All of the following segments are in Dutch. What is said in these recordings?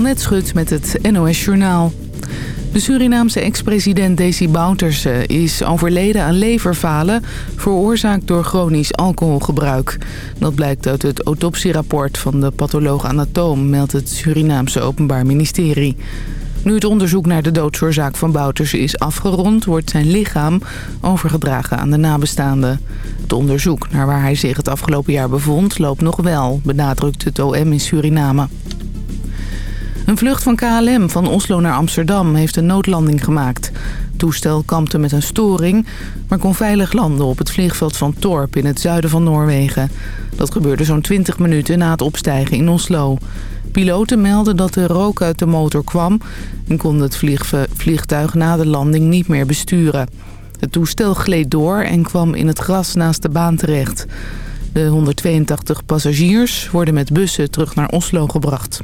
Annette Schut met het NOS Journaal. De Surinaamse ex-president Desi Bouterse is overleden aan leverfalen... veroorzaakt door chronisch alcoholgebruik. Dat blijkt uit het autopsierapport van de patholoog-anatoom... meldt het Surinaamse Openbaar Ministerie. Nu het onderzoek naar de doodsoorzaak van Bouterse is afgerond... wordt zijn lichaam overgedragen aan de nabestaanden. Het onderzoek naar waar hij zich het afgelopen jaar bevond... loopt nog wel, benadrukt het OM in Suriname. Een vlucht van KLM van Oslo naar Amsterdam heeft een noodlanding gemaakt. Het toestel kampte met een storing, maar kon veilig landen op het vliegveld van Torp in het zuiden van Noorwegen. Dat gebeurde zo'n 20 minuten na het opstijgen in Oslo. Piloten melden dat er rook uit de motor kwam en konden het vliegtuig na de landing niet meer besturen. Het toestel gleed door en kwam in het gras naast de baan terecht. De 182 passagiers worden met bussen terug naar Oslo gebracht.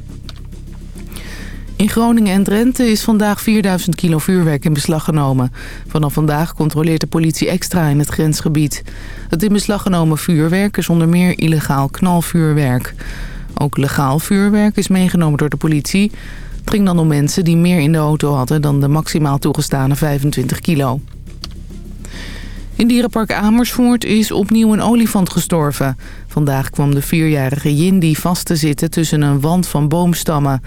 In Groningen en Drenthe is vandaag 4000 kilo vuurwerk in beslag genomen. Vanaf vandaag controleert de politie extra in het grensgebied. Het in beslag genomen vuurwerk is onder meer illegaal knalvuurwerk. Ook legaal vuurwerk is meegenomen door de politie. Het ging dan om mensen die meer in de auto hadden dan de maximaal toegestane 25 kilo. In dierenpark Amersfoort is opnieuw een olifant gestorven. Vandaag kwam de vierjarige Jindy vast te zitten tussen een wand van boomstammen.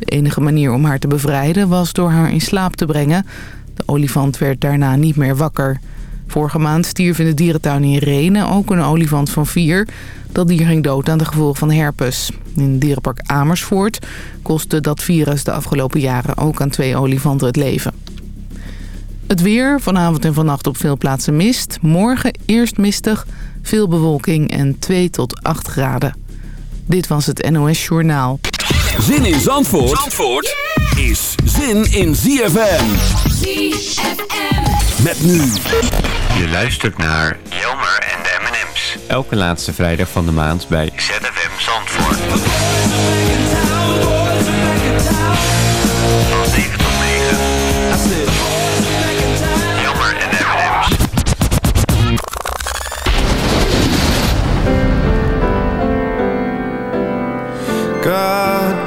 De enige manier om haar te bevrijden was door haar in slaap te brengen. De olifant werd daarna niet meer wakker. Vorige maand stierf in de dierentuin in Renen ook een olifant van vier. Dat dier ging dood aan de gevolgen van herpes. In dierenpark Amersfoort kostte dat virus de afgelopen jaren ook aan twee olifanten het leven. Het weer, vanavond en vannacht op veel plaatsen mist. Morgen eerst mistig, veel bewolking en 2 tot 8 graden. Dit was het NOS Journaal. Zin in Zandvoort, Zandvoort is zin in ZFM. ZFM. Met nu. Je luistert naar Jelmer en de M&M's. Elke laatste vrijdag van de maand bij ZFM Zandvoort. Van 7 tot 9. Jelmer en de M&M's. God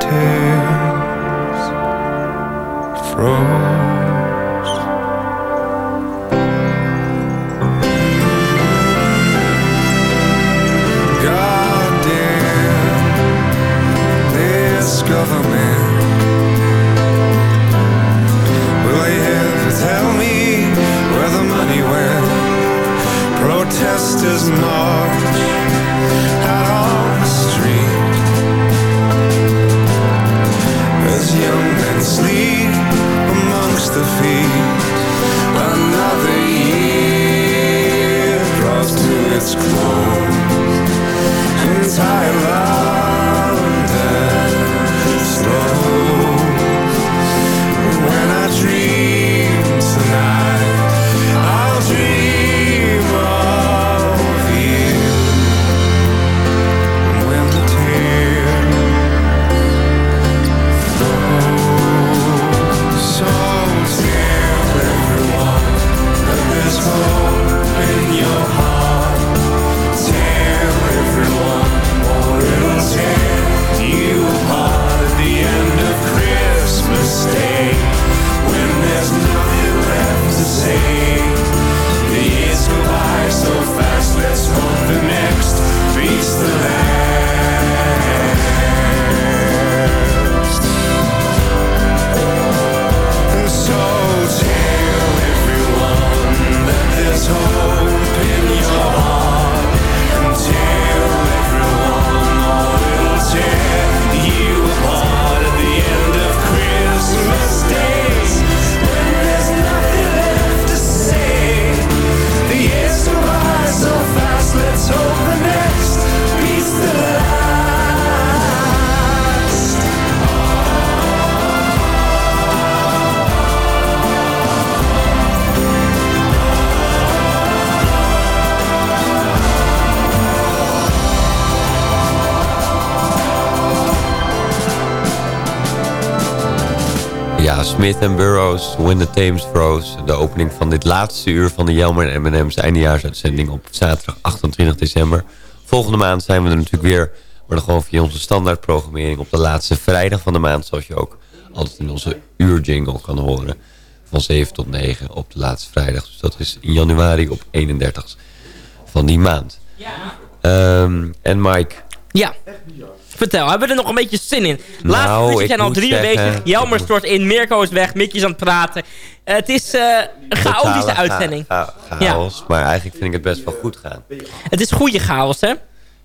Tears froze. Smith en Burroughs, When the Thames Froze. De opening van dit laatste uur van de Jelmer en M&M's eindejaarsuitzending op zaterdag 28 december. Volgende maand zijn we er natuurlijk weer, maar dan gewoon via onze standaardprogrammering op de laatste vrijdag van de maand. Zoals je ook altijd in onze uurjingle kan horen. Van 7 tot 9 op de laatste vrijdag. Dus dat is in januari op 31 van die maand. Ja. Um, en Mike. Ja. Vertel, hebben we er nog een beetje zin in? Laatste nou, zijn al drie uur bezig. Jelmer stort in, Mirko is weg, Mickey is aan het praten. Uh, het is uh, een chaotische uitzending. Cha chaos, ja. maar eigenlijk vind ik het best wel goed gaan. Het is goede chaos, hè?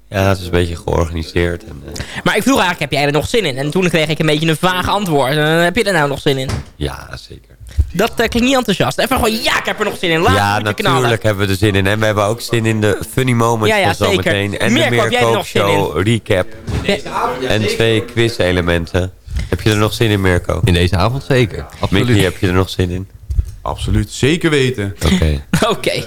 Ja, het is een beetje georganiseerd. En, uh... Maar ik vroeg eigenlijk, heb jij er nog zin in? En toen kreeg ik een beetje een vaag antwoord. heb je er nou nog zin in? Ja, zeker. Dat uh, klinkt niet enthousiast. Even gewoon, ja, ik heb er nog zin in. Laat ja, natuurlijk hebben we er zin in. En we hebben ook zin in de funny moments ja, ja, van zometeen. En Meer, de Meer Show recap. En twee quiz-elementen. Heb je er nog zin in, Mirko? In deze avond zeker. Absoluut. Mickey, heb je er nog zin in? Absoluut, zeker weten. Oké. Oké,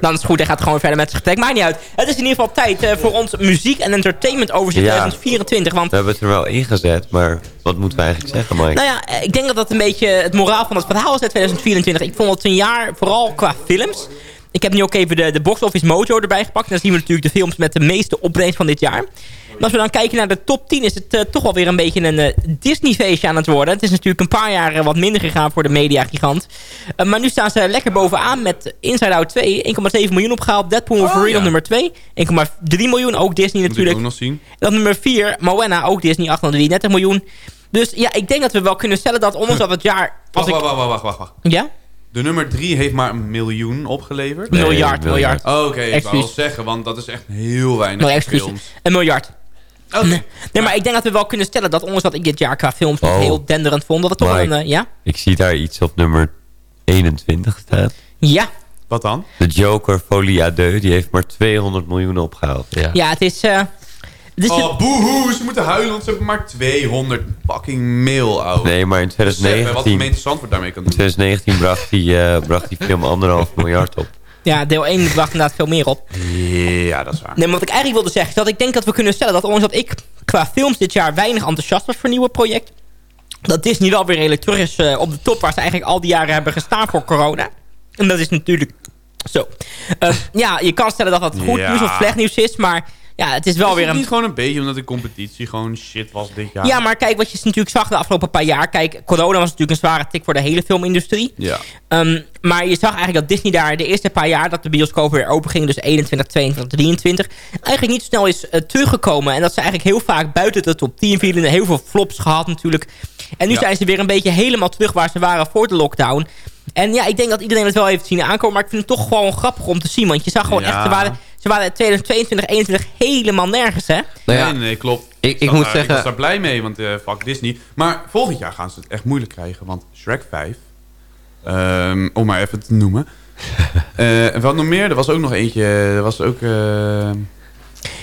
dan is het goed. Hij gaat gewoon verder met zijn gesprek. Maakt niet uit. Het is in ieder geval tijd uh, voor ons muziek- en entertainment overzicht ja, 2024. Want... We hebben het er wel ingezet, maar wat moeten we eigenlijk zeggen, Mike? Nou ja, eh, ik denk dat dat een beetje het moraal van het verhaal is uit 2024. Ik vond het een jaar, vooral qua films... Ik heb nu ook even de, de Box Office Mojo erbij gepakt. En dan zien we natuurlijk de films met de meeste opbrengst van dit jaar. En als we dan kijken naar de top 10 is het uh, toch wel weer een beetje een uh, Disney-feestje aan het worden. Het is natuurlijk een paar jaar uh, wat minder gegaan voor de mediagigant. maar nu staan ze lekker bovenaan met Inside Out 2. 1,7 miljoen opgehaald. Deadpool oh, Wolverine ja. op nummer 2. 1,3 miljoen, ook Disney natuurlijk. Moet ik ook nog zien. En op nummer 4, Moana, ook Disney, 833 miljoen. Dus ja, ik denk dat we wel kunnen stellen dat ondanks dat het jaar... Wacht, ik... wacht, wacht, wacht, wacht, wacht. Ja? De nummer 3 heeft maar een miljoen opgeleverd. Nee, miljard, miljard. Oh, Oké, okay, ik wou zeggen, want dat is echt heel weinig films. Een miljard. Okay. Nee, nee, maar ik denk dat we wel kunnen stellen dat ondanks dat ik dit jaar qua films oh. heel denderend vond, dat het toch wel een... Uh, ja? Ik zie daar iets op nummer 21 staan. Ja. Wat dan? De Joker Folie à Deux, die heeft maar 200 miljoen opgehaald. Ja, ja het is... Uh, dus oh, boehoe, ze moeten huilen, want ze hebben maar 200 fucking mail, ouwe. Nee, maar in 2019... wat gemeente Zandvoort daarmee kan doen. In 2019 bracht die, uh, bracht die film anderhalf miljard op. Ja, deel 1 bracht inderdaad veel meer op. Ja, dat is waar. Nee, maar wat ik eigenlijk wilde zeggen is dat ik denk dat we kunnen stellen... dat ondanks dat ik qua films dit jaar weinig enthousiast was voor nieuwe project... dat Disney wel weer redelijk terug is uh, op de top... waar ze eigenlijk al die jaren hebben gestaan voor corona. En dat is natuurlijk zo. Uh, ja, je kan stellen dat dat goed ja. nieuws of slecht nieuws is... maar ja, het is wel is weer een... niet gewoon een beetje omdat de competitie gewoon shit was dit jaar? Ja, maar kijk, wat je natuurlijk zag de afgelopen paar jaar. Kijk, corona was natuurlijk een zware tik voor de hele filmindustrie. Ja. Um, maar je zag eigenlijk dat Disney daar de eerste paar jaar... dat de bioscoop weer open ging, dus 21, 22, 23... eigenlijk niet snel is uh, teruggekomen. En dat ze eigenlijk heel vaak buiten de top 10 vielen. Heel veel flops gehad natuurlijk. En nu ja. zijn ze weer een beetje helemaal terug waar ze waren voor de lockdown. En ja, ik denk dat iedereen het wel heeft zien aankomen. Maar ik vind het toch gewoon grappig om te zien. Want je zag gewoon ja. echt... Ze waren, ze waren in 2022, 2021 helemaal nergens, hè? Nou ja, nee, nee, klopt. Ik, ik, ik moet zeggen... Ik was daar blij mee, want uh, fuck Disney. Maar volgend jaar gaan ze het echt moeilijk krijgen. Want Shrek 5... Um, om maar even te noemen. uh, wat nog meer? Er was ook nog eentje... Er was ook... Uh,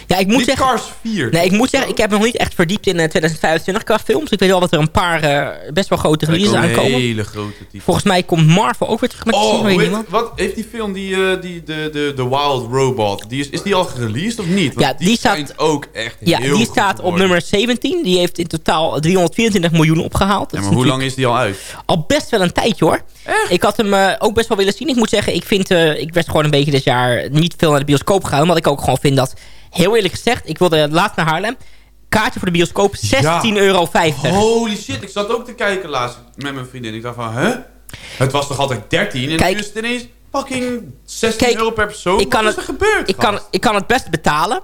ja, ik moet zeggen, Cars 4. Nee, ik moet zeggen, ik heb nog niet echt verdiept in uh, 2025 qua films. Ik weet wel dat er een paar uh, best wel grote releases aankomen. hele grote titels. Volgens mij komt Marvel ook weer terug met oh, de weet, Wat heeft die film, die, uh, die de, de, de Wild Robot, die is, is die al gereleased of niet? Want ja, die, die staat ook echt Ja, heel die staat op nummer 17. Die heeft in totaal 324 miljoen opgehaald. Ja, maar hoe lang is die al uit? Al best wel een tijdje hoor. Echt? Ik had hem uh, ook best wel willen zien. Ik moet zeggen, ik vind, ik werd gewoon een beetje dit jaar niet veel naar de bioscoop gegaan. Omdat ik ook gewoon vind dat heel eerlijk gezegd, ik wilde laatst naar Haarlem. Kaartje voor de bioscoop, 16,50 ja. euro. Holy shit, ik zat ook te kijken laatst met mijn vriendin. Ik dacht van, hè? Het was toch altijd 13 en Kijk, nu is het ineens fucking 16 Kijk, euro per persoon. Ik kan Wat is er gebeurd? Ik kan, ik kan het best betalen.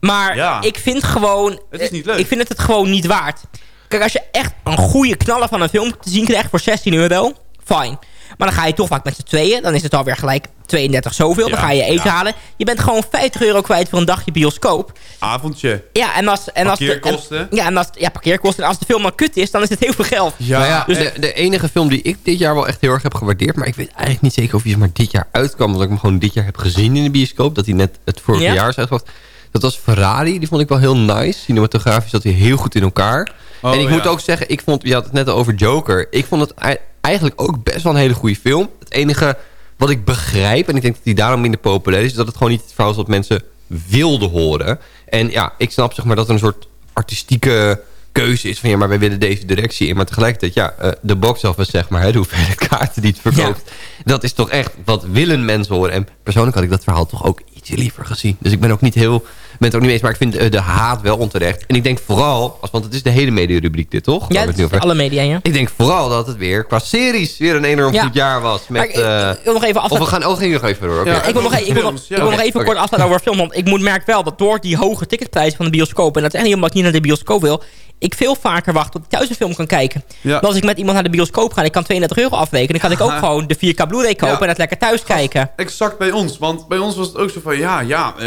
Maar ja. ik vind gewoon... Het is niet leuk. Ik vind het het gewoon niet waard. Kijk, als je echt een goede knaller van een film te zien krijgt voor 16 euro, fine. Maar dan ga je toch vaak met z'n tweeën. Dan is het alweer gelijk 32 zoveel. dan ga je eten ja. halen. Je bent gewoon 50 euro kwijt voor een dagje bioscoop. Avondje. Ja, en als... En parkeerkosten. Als de, en, ja, en als, ja, parkeerkosten. En als de film maar kut is, dan is het heel veel geld. Ja, nou ja dus de, de, enige film die ik dit jaar wel echt heel erg heb gewaardeerd... maar ik weet eigenlijk niet zeker of hij maar dit jaar uitkwam... omdat ik hem gewoon dit jaar heb gezien in de bioscoop... dat hij net het vorige ja? jaar is uitgebracht. Dat was Ferrari. Die vond ik wel heel nice. Cinematografisch zat hij heel goed in elkaar. Oh, en ik ja. moet ook zeggen, ik vond, je had het net over Joker. Ik vond het eigenlijk ook best wel een hele goede film. Het enige wat ik begrijp, en ik denk dat die daarom minder populair is... is dat het gewoon niet het verhaal is wat mensen wilden horen. En ja, ik snap zeg maar dat er een soort artistieke keuze is van... ja, maar wij willen deze directie in. Maar tegelijkertijd, ja, eh, de box office, zeg maar... Hè, de hoeveelheid kaarten die het verkoopt... dat is toch echt wat willen mensen horen. En persoonlijk had ik dat verhaal toch ook ietsje liever gezien. Dus ik ben ook niet heel... ben het ook niet eens, maar ik vind eh, de haat wel onterecht. En ik denk vooral, als, want het is de hele mediarubriek dit, toch? Ja, het het alle media, ja. ik denk vooral dat het weer qua series weer een enorm Ja. goed jaar was. Maar Met, ik, ik- eh, ik wil nog even of we gaan, oh, ging nog even door. Ja. Ik wil nog, even- ik wil nog, ik wil even kort afsluiten over film. Want ik moet merk wel dat door die hoge ticketprijzen van de bioscoop... en dat is echt niet omdat ik niet naar de bioscoop wil... ik veel vaker wacht tot ik thuis een film kan kijken. Ja. Want als ik met iemand naar de bioscoop ga en ik kan 32 euro afrekenen... dan kan ik ook Aha. gewoon de 4K Blu-ray kopen Ja. en dat lekker thuis kijken. Exact bij ons. Want bij ons was het ook zo van... Ja, ja, eh,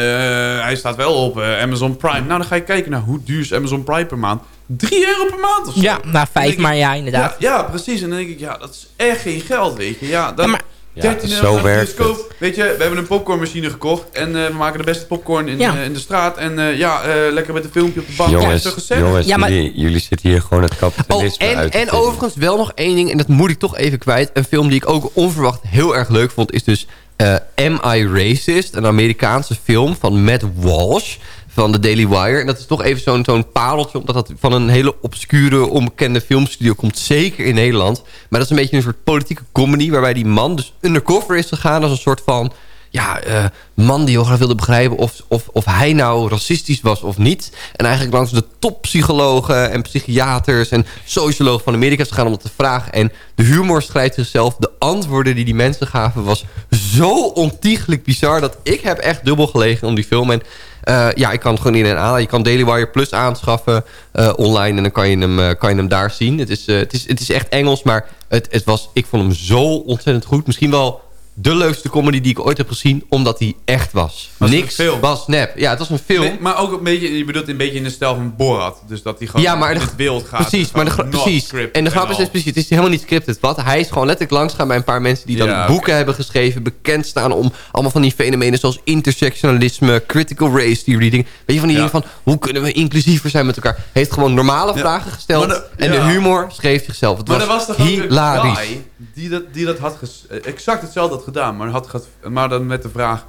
hij staat wel op eh, Amazon Prime. Nou, dan ga je kijken naar hoe duur is Amazon Prime per maand. 3 euro per maand of zo. Ja, nou Dan vijf, denk ik- maar ja, inderdaad. Ja, ja, precies. En dan denk ik, ja, dat is echt geen geld, weet je. Ja, dan Ja, maar- 13 Ja, zo de werkt bioscoop. Weet je, we hebben een popcornmachine gekocht. En eh, we maken de beste popcorn in, Ja. eh, in de straat. En eh, ja, eh, lekker met een filmpje op de bank. Ja, is Jongens, gezellig? jongens Ja, maar- jullie, jullie zitten hier gewoon het Oh, kapitalisme en, uit te en vinden. overigens wel nog één ding, en dat moet ik toch even kwijt. Een film die ik ook onverwacht heel erg leuk vond... is dus eh, Am I Racist? Een Amerikaanse film van Matt Walsh van de Daily Wire. En dat is toch even zo'n zo'n pareltje... omdat dat van een hele obscure, onbekende filmstudio komt. Zeker in Nederland. Maar dat is een beetje een soort politieke comedy... waarbij die man dus undercover is gegaan als een soort van ja, eh, man die heel graag wilde begrijpen of, of, of hij nou racistisch was of niet. En eigenlijk langs de toppsychologen en psychiaters en sociologen van Amerika is gegaan om dat te vragen. En de humor schrijft zichzelf. De antwoorden die die mensen gaven was zo ontiegelijk bizar dat ik heb echt dubbel gelegen om die film. En eh, ja, ik kan gewoon in en aan. Je kan Daily Wire Plus aanschaffen eh, online en dan kan je hem, eh, kan je hem daar zien. Het is, het is, het is echt Engels, maar het, het was, ik vond hem zo ontzettend goed. Misschien wel de leukste comedy die ik ooit heb gezien, omdat hij echt was. Was Niks een film? was nep. Ja, het was een film. Nee, maar ook een beetje, je bedoelt een beetje in de stijl van Borat. Dus dat hij gewoon ja, maar in de, het wild gaat. Precies, maar de, precies. En de grap is dus precies, het is helemaal niet scripted. Wat? Hij is gewoon letterlijk langs gaan bij een paar mensen die dan Ja, boeken hebben geschreven, bekend staan om allemaal van die fenomenen zoals intersectionalisme, critical race theory dingen. Weet je van die Ja. dingen van hoe kunnen we inclusiever zijn met elkaar? Heeft gewoon normale Ja. vragen gesteld de- en de humor schreef zichzelf. Het Maar was, er was toch hilarisch. die dat, die dat had eh, exact hetzelfde had gedaan. Maar, had maar dan met de vraag...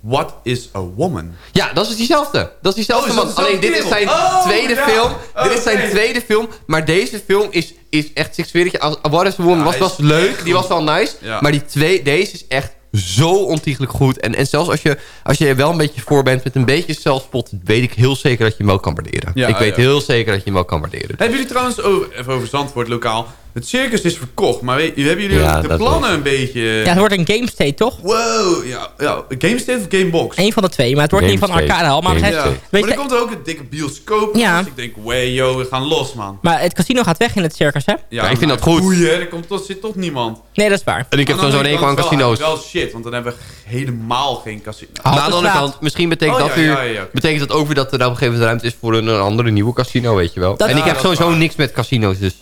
What is a woman? Ja, dat is diezelfde. Dat is diezelfde Oh, is dat man. Alleen dit is zijn? Oh, tweede ja. film. dit is zijn Oké. tweede film. Maar deze film is, is echt, als- What is a Woman Ja, was, was leuk. Die was wel nice. Ja. Maar die twee, deze is echt zo ontiegelijk goed. En, en zelfs als je, als je er wel een beetje voor bent met een beetje zelfspot... weet ik heel zeker dat je hem wel kan waarderen. Ik weet heel zeker dat je hem wel kan waarderen. Hebben jullie trouwens, oh, even over Zandvoort lokaal. Het circus is verkocht. Maar weet- hebben jullie Ja, de dat plannen was- een beetje... Ja, het wordt een Game State, toch? Wow, ja, ja. GameState of Gamebox? Eén van de twee, maar het wordt niet van arcade hal. Maar, Ja. Maar er komt ook een dikke bioscoop. Ja. Dus ik denk, wey, yo, we gaan los, man. maar het casino gaat weg in het circus, hè? Ja, ik vind dat goed. Boeien, er komt tot, zit toch niemand. Nee, dat is waar. En ik heb de zo'n enkel aan kant wel- casino's. Wel shit, want dan hebben we helemaal geen casino. Maar aan de andere kant, misschien betekent, Oh, dat ja, weer, ja, ja, oké. betekent dat ook weer dat er nou op een gegeven moment ruimte is voor een, andere nieuwe casino, weet je wel. Dat- en ik heb dat is sowieso niks met casino's, dus...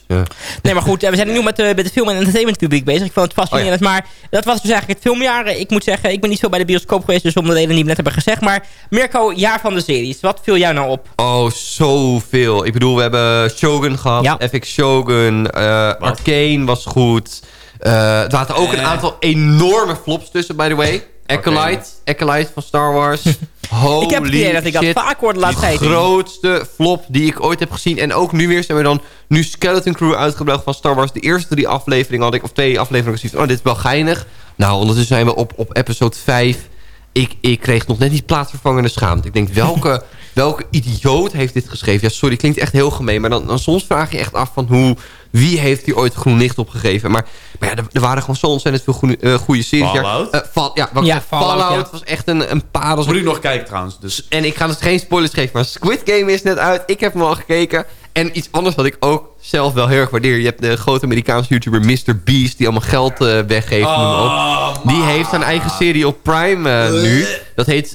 Nee, maar goed, eh, we zijn nu met, de met de film- en entertainment publiek bezig. Ik vond het fascinerend. Maar dat was dus eigenlijk het filmjaar. Ik moet zeggen, ik ben niet zo bij de bioscoop geweest... dus om de reden die we net hebben gezegd. Maar Mirko, jaar van de series. Wat viel jou nou op? Oh, zoveel. Ik bedoel, we hebben Shogun gehad, Ja. FX Shogun, eh Arcane was goed. Eh er zaten ook een Eh. aantal enorme flops tussen, by the way. Acolyte, Acolyte van Star Wars. Holy ik heb het idee dat ik dat vaak hoorde laten De grootste flop die ik ooit heb gezien. En ook nu weer zijn we dan nu Skeleton Crew uitgebracht van Star Wars. De eerste drie afleveringen had ik, of twee afleveringen gezien. Oh, dit is wel geinig. Nou, ondertussen zijn we op, op episode 5. Ik, ik kreeg nog net niet plaatsvervangende schaamte. Ik denk, welke, welke idioot heeft dit geschreven? Ja, sorry, klinkt echt heel gemeen. Maar dan, dan soms vraag je echt af van hoe... Wie heeft hier ooit groen licht opgegeven? Maar, maar ja, er, er waren gewoon zo ontzettend veel goede, eh, goede series. Fallout? Ja, eh, Fall- ja, Ja, zeg, Fallout, Fallout ja. was echt een, een parel. Moet ik nog kijken trouwens. Dus En ik ga dus geen spoilers geven, maar Squid Game is net uit. Ik heb hem al gekeken. En iets anders wat ik ook zelf wel heel erg waardeer. Je hebt de grote Amerikaanse YouTuber Mr. Beast... die allemaal geld eh, weggeeft. Oh, op. Die heeft zijn eigen serie op Prime nu. Dat heet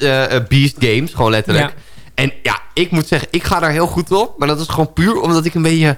Beast Games, gewoon letterlijk. Ja. En ja, ik moet zeggen, ik ga daar heel goed op. Maar dat is gewoon puur omdat ik een beetje...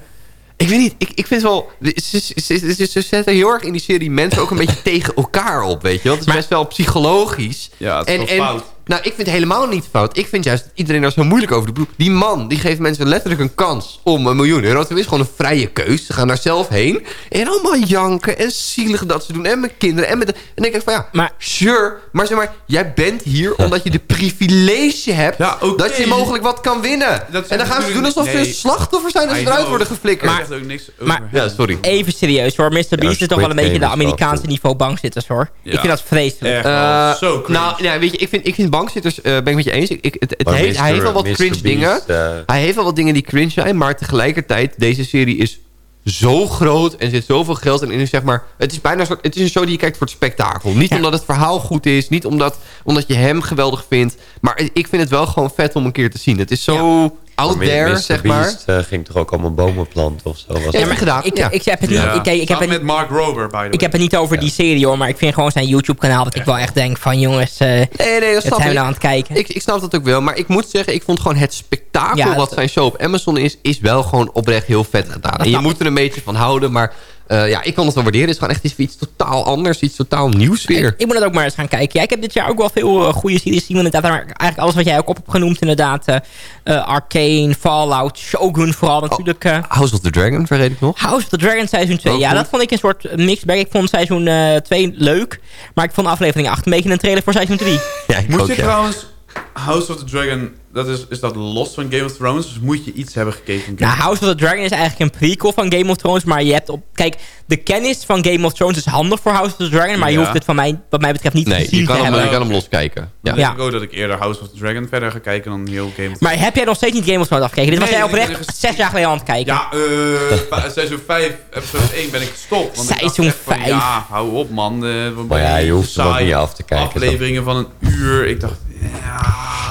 Ik weet niet, ik, ik vind wel... Ze, ze, ze, ze- ze zetten heel erg in die serie mensen ook een beetje tegen elkaar op, weet je wel. Het is Maar- best wel psychologisch. Ja, het is en, wel en, fout. Nou, ik vind het helemaal niet fout. Ik vind juist dat iedereen daar zo moeilijk over doet. Die man, die geeft mensen letterlijk een kans om een miljoen euro. Het is gewoon een vrije keus. Ze gaan daar zelf heen. En allemaal janken en zielig dat ze doen. En met kinderen. En met... En dan denk ik van ja, Maar- sure. Maar zeg maar, jij bent hier omdat je de privilege hebt... Ja, dat je mogelijk wat kan winnen. En dan gaan ze doen alsof ze nee. slachtoffer zijn... als ze eruit worden geflikkerd. Maar, ook niks over maar- ja, sorry. Even serieus hoor. Mr. Beast is toch wel een beetje de Amerikaanse niveau bankzitters hoor. Ja. Ik vind dat vreselijk. Echt Eh, zo cringe. nou, ja, weet je, ik vind, ik vind bankzitters, eh, ben ik met je eens. Ik, ik, het, hij heeft wel wat Mr. cringe Beast, dingen. eh, Hij heeft wel wat dingen die cringe zijn. Maar tegelijkertijd, deze serie is zo groot en er zit zoveel geld in. Zeg maar, het is bijna een soort, het is een show die je kijkt voor het spektakel. Niet Ja. omdat het verhaal goed is. Niet omdat, omdat je hem geweldig vindt. Maar ik vind het wel gewoon vet om een keer te zien. Het is zo out Maar there, Mr. zeg maar. Beast, eh, ging toch ook allemaal bomen planten of zo? Was Ja, maar- gedaan, Ik, ja. ik, heb het niet, Ja. ik, ik, heb het, met Mark Rober, by the way. ik heb het niet over die serie hoor. Maar ik vind gewoon zijn YouTube kanaal. Dat ik wel echt denk van jongens. eh Nee, nee, dat het snap zijn we ik. nou aan het kijken. Ik, ik snap dat ook wel. Maar ik moet zeggen, ik vond gewoon het spektakel Ja, wat zijn show op Amazon is... is wel gewoon oprecht heel vet gedaan. En je moet er een beetje van houden. Maar eh, ja, ik kan het wel waarderen. Het is gewoon echt iets, iets totaal anders. Iets totaal nieuws weer. Ik moet het ook maar eens gaan kijken. Ja, ik heb dit jaar ook wel veel eh, goede series gezien. Inderdaad, maar eigenlijk alles wat jij ook op hebt genoemd. Inderdaad, eh, eh, Arcane, Fallout, Shogun vooral natuurlijk. eh, House of the Dragon, vergeet ik nog. House of the Dragon seizoen 2. Ook Ja, dat vond ik een soort mixbag. Ik vond seizoen 2 leuk. Maar ik vond aflevering 8 een beetje een trailer voor seizoen 3. Ja, ik Moet ook, je ja. trouwens... House of the Dragon, dat is, is dat los van Game of Thrones? Dus moet je iets hebben gekeken van Game Nou, House of the Dragon is eigenlijk een prequel van Game of Thrones. Maar je hebt op... Kijk, de kennis van Game of Thrones is handig voor House of the Dragon. Maar je hoeft het van mij, wat mij betreft niet Nee, gezien je kan, te hem, hebben. je kan hem loskijken. Ja. Dan Ja. denk ik ook dat ik eerder House of the Dragon verder ga kijken dan heel Game of Maar heb jij nog steeds niet Game of Thrones afgekeken? Dit was jij oprecht er zes jaar geleden aan het kijken. Ja, eh, va- seizoen 5, episode 1 ben ik gestopt. Want ik dacht Seizoen echt van, 5. Ja, hou op man. we Maar ja, je hoeft ook saai. niet af te kijken. Afleveringen van een uur. Ik dacht,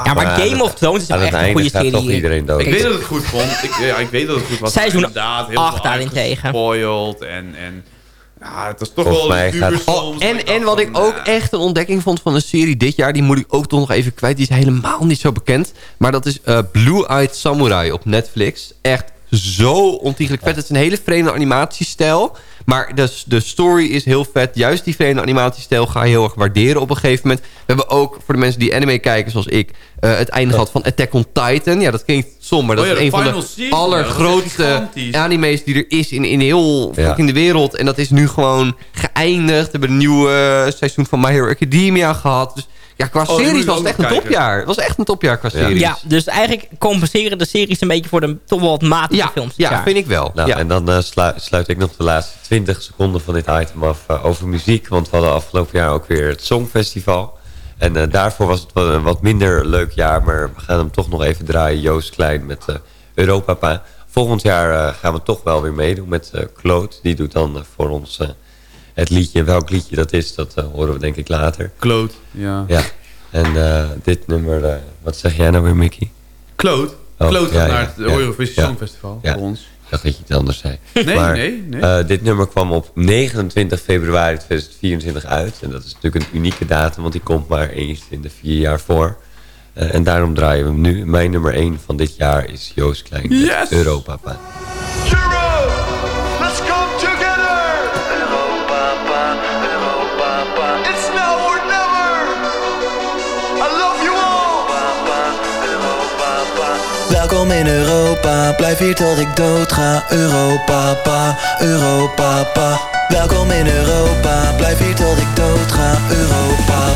ja... Maar Game of Thrones is echt een goede serie. toch iedereen dood. Ik weet dat het goed vond. Ik, ja, ik weet dat het goed was. Seizoen inderdaad, heel acht veel daarentegen. uitgespoiled En, en ja, het was toch Volgens wel duur gaat- soms. Oh, en, en wat van, ik ook nah. echt een ontdekking vond van een serie dit jaar... die moet ik ook toch nog even kwijt. Die is helemaal niet zo bekend. Maar dat is eh, Blue Eyed Samurai op Netflix. Echt zo ontiegelijk vet. Het is een hele vreemde animatiestijl. Maar de, de story is heel vet. Juist die vreemde animatiestijl ga je heel erg waarderen op een gegeven moment. We hebben ook, voor de mensen die anime kijken zoals ik... eh, het einde gehad van Attack on Titan. Ja, dat klinkt somber. Dat Oh ja, is een van de season, allergrootste anime's die er is in, in heel Ja. fucking de wereld. En dat is nu gewoon geëindigd. We hebben een nieuw eh, seizoen van My Hero Academia gehad. Dus ja, qua moet series was het echt een kijken. topjaar. Het was echt een topjaar qua Ja. series. Ja, dus eigenlijk compenseren de series een beetje voor de toch wel wat matige ja, films dit ja jaar. vind ik wel. Nou, ja. En dan eh, slu- sluit ik nog de laatste 20 seconden van dit item af eh, over muziek. Want we hadden afgelopen jaar ook weer het Songfestival. En eh, daarvoor was het wel een wat minder leuk jaar. Maar we gaan hem toch nog even draaien. Joost Klein met Europapa. Volgend jaar gaan we toch wel weer meedoen met Claude. Die doet dan voor ons eh, het liedje. Welk liedje dat is, dat eh, horen we denk ik later. Claude, ja. Ja. En eh, dit nummer, eh, wat zeg jij nou weer Mickey? Claude. Oh, ja, ja, naar het ja. Eurovisie Ja. Songfestival Ja. voor ons. Ik dacht dat je iets anders zei. Nee, Maar, nee, nee. eh, dit nummer kwam op 29 februari 2024 uit. En dat is natuurlijk een unieke datum, want die komt maar eens in de vier jaar voor. En daarom draaien we hem nu. Mijn nummer 1 van dit jaar is Joost Klein Yes! Europapa. Europe, Welkom in Europa, blijf hier tot ik dood ga. Europa, pa, Europa, pa. Welkom in Europa, blijf hier tot ik dood ga. Europa, pa,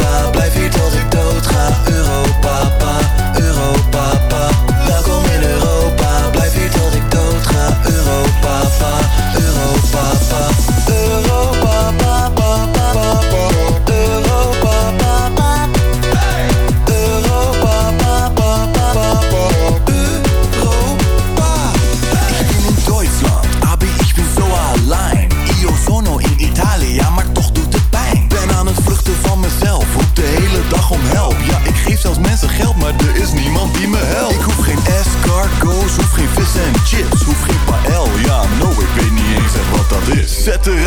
blijf hier tot ik dood ga. Europa, pa, Europa, pa. Welkom in Europa, blijf hier tot ik dood ga. Europa, pa, Europa, pa.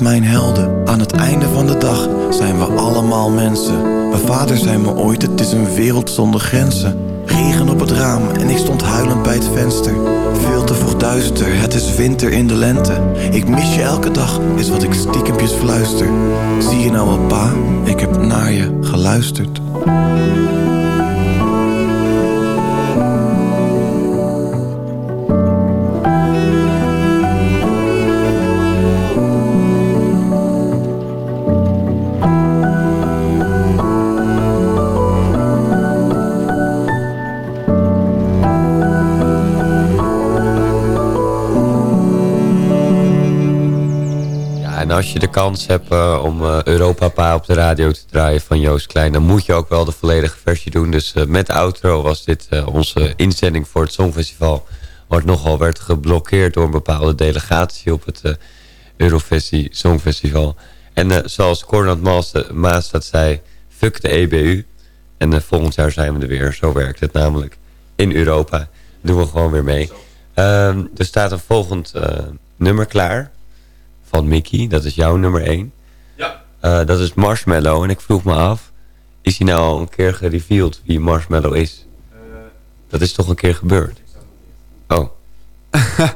Mijn helden. Aan het einde van de dag zijn we allemaal mensen. Mijn vader zei me ooit, het is een wereld zonder grenzen. Regen op het raam en ik stond huilend bij het venster. Veel te vroeg duister, het is winter in de lente. Ik mis je elke dag, is wat ik stiekempjes fluister. Zie je nou wel pa, ik heb naar je geluisterd. Als je de kans hebt eh, om eh, Europa Pa op de radio te draaien van Joost Klein... dan moet je ook wel de volledige versie doen. Dus eh, met de outro was dit onze inzending voor het Songfestival... wat nogal werd geblokkeerd door een bepaalde delegatie op het Eurovisie Songfestival. En zoals Cornald Maas, dat zei, fuck de EBU. En volgend jaar zijn we er weer. Zo werkt het namelijk. In Europa doen we gewoon weer mee. Ehm, er staat een volgend nummer klaar van Mickey. Dat is jouw nummer 1. Ja. dat is Marshmallow. En ik vroeg me af, is hij nou al een keer gereveeld wie Marshmallow is? dat is toch een keer gebeurd? Oh.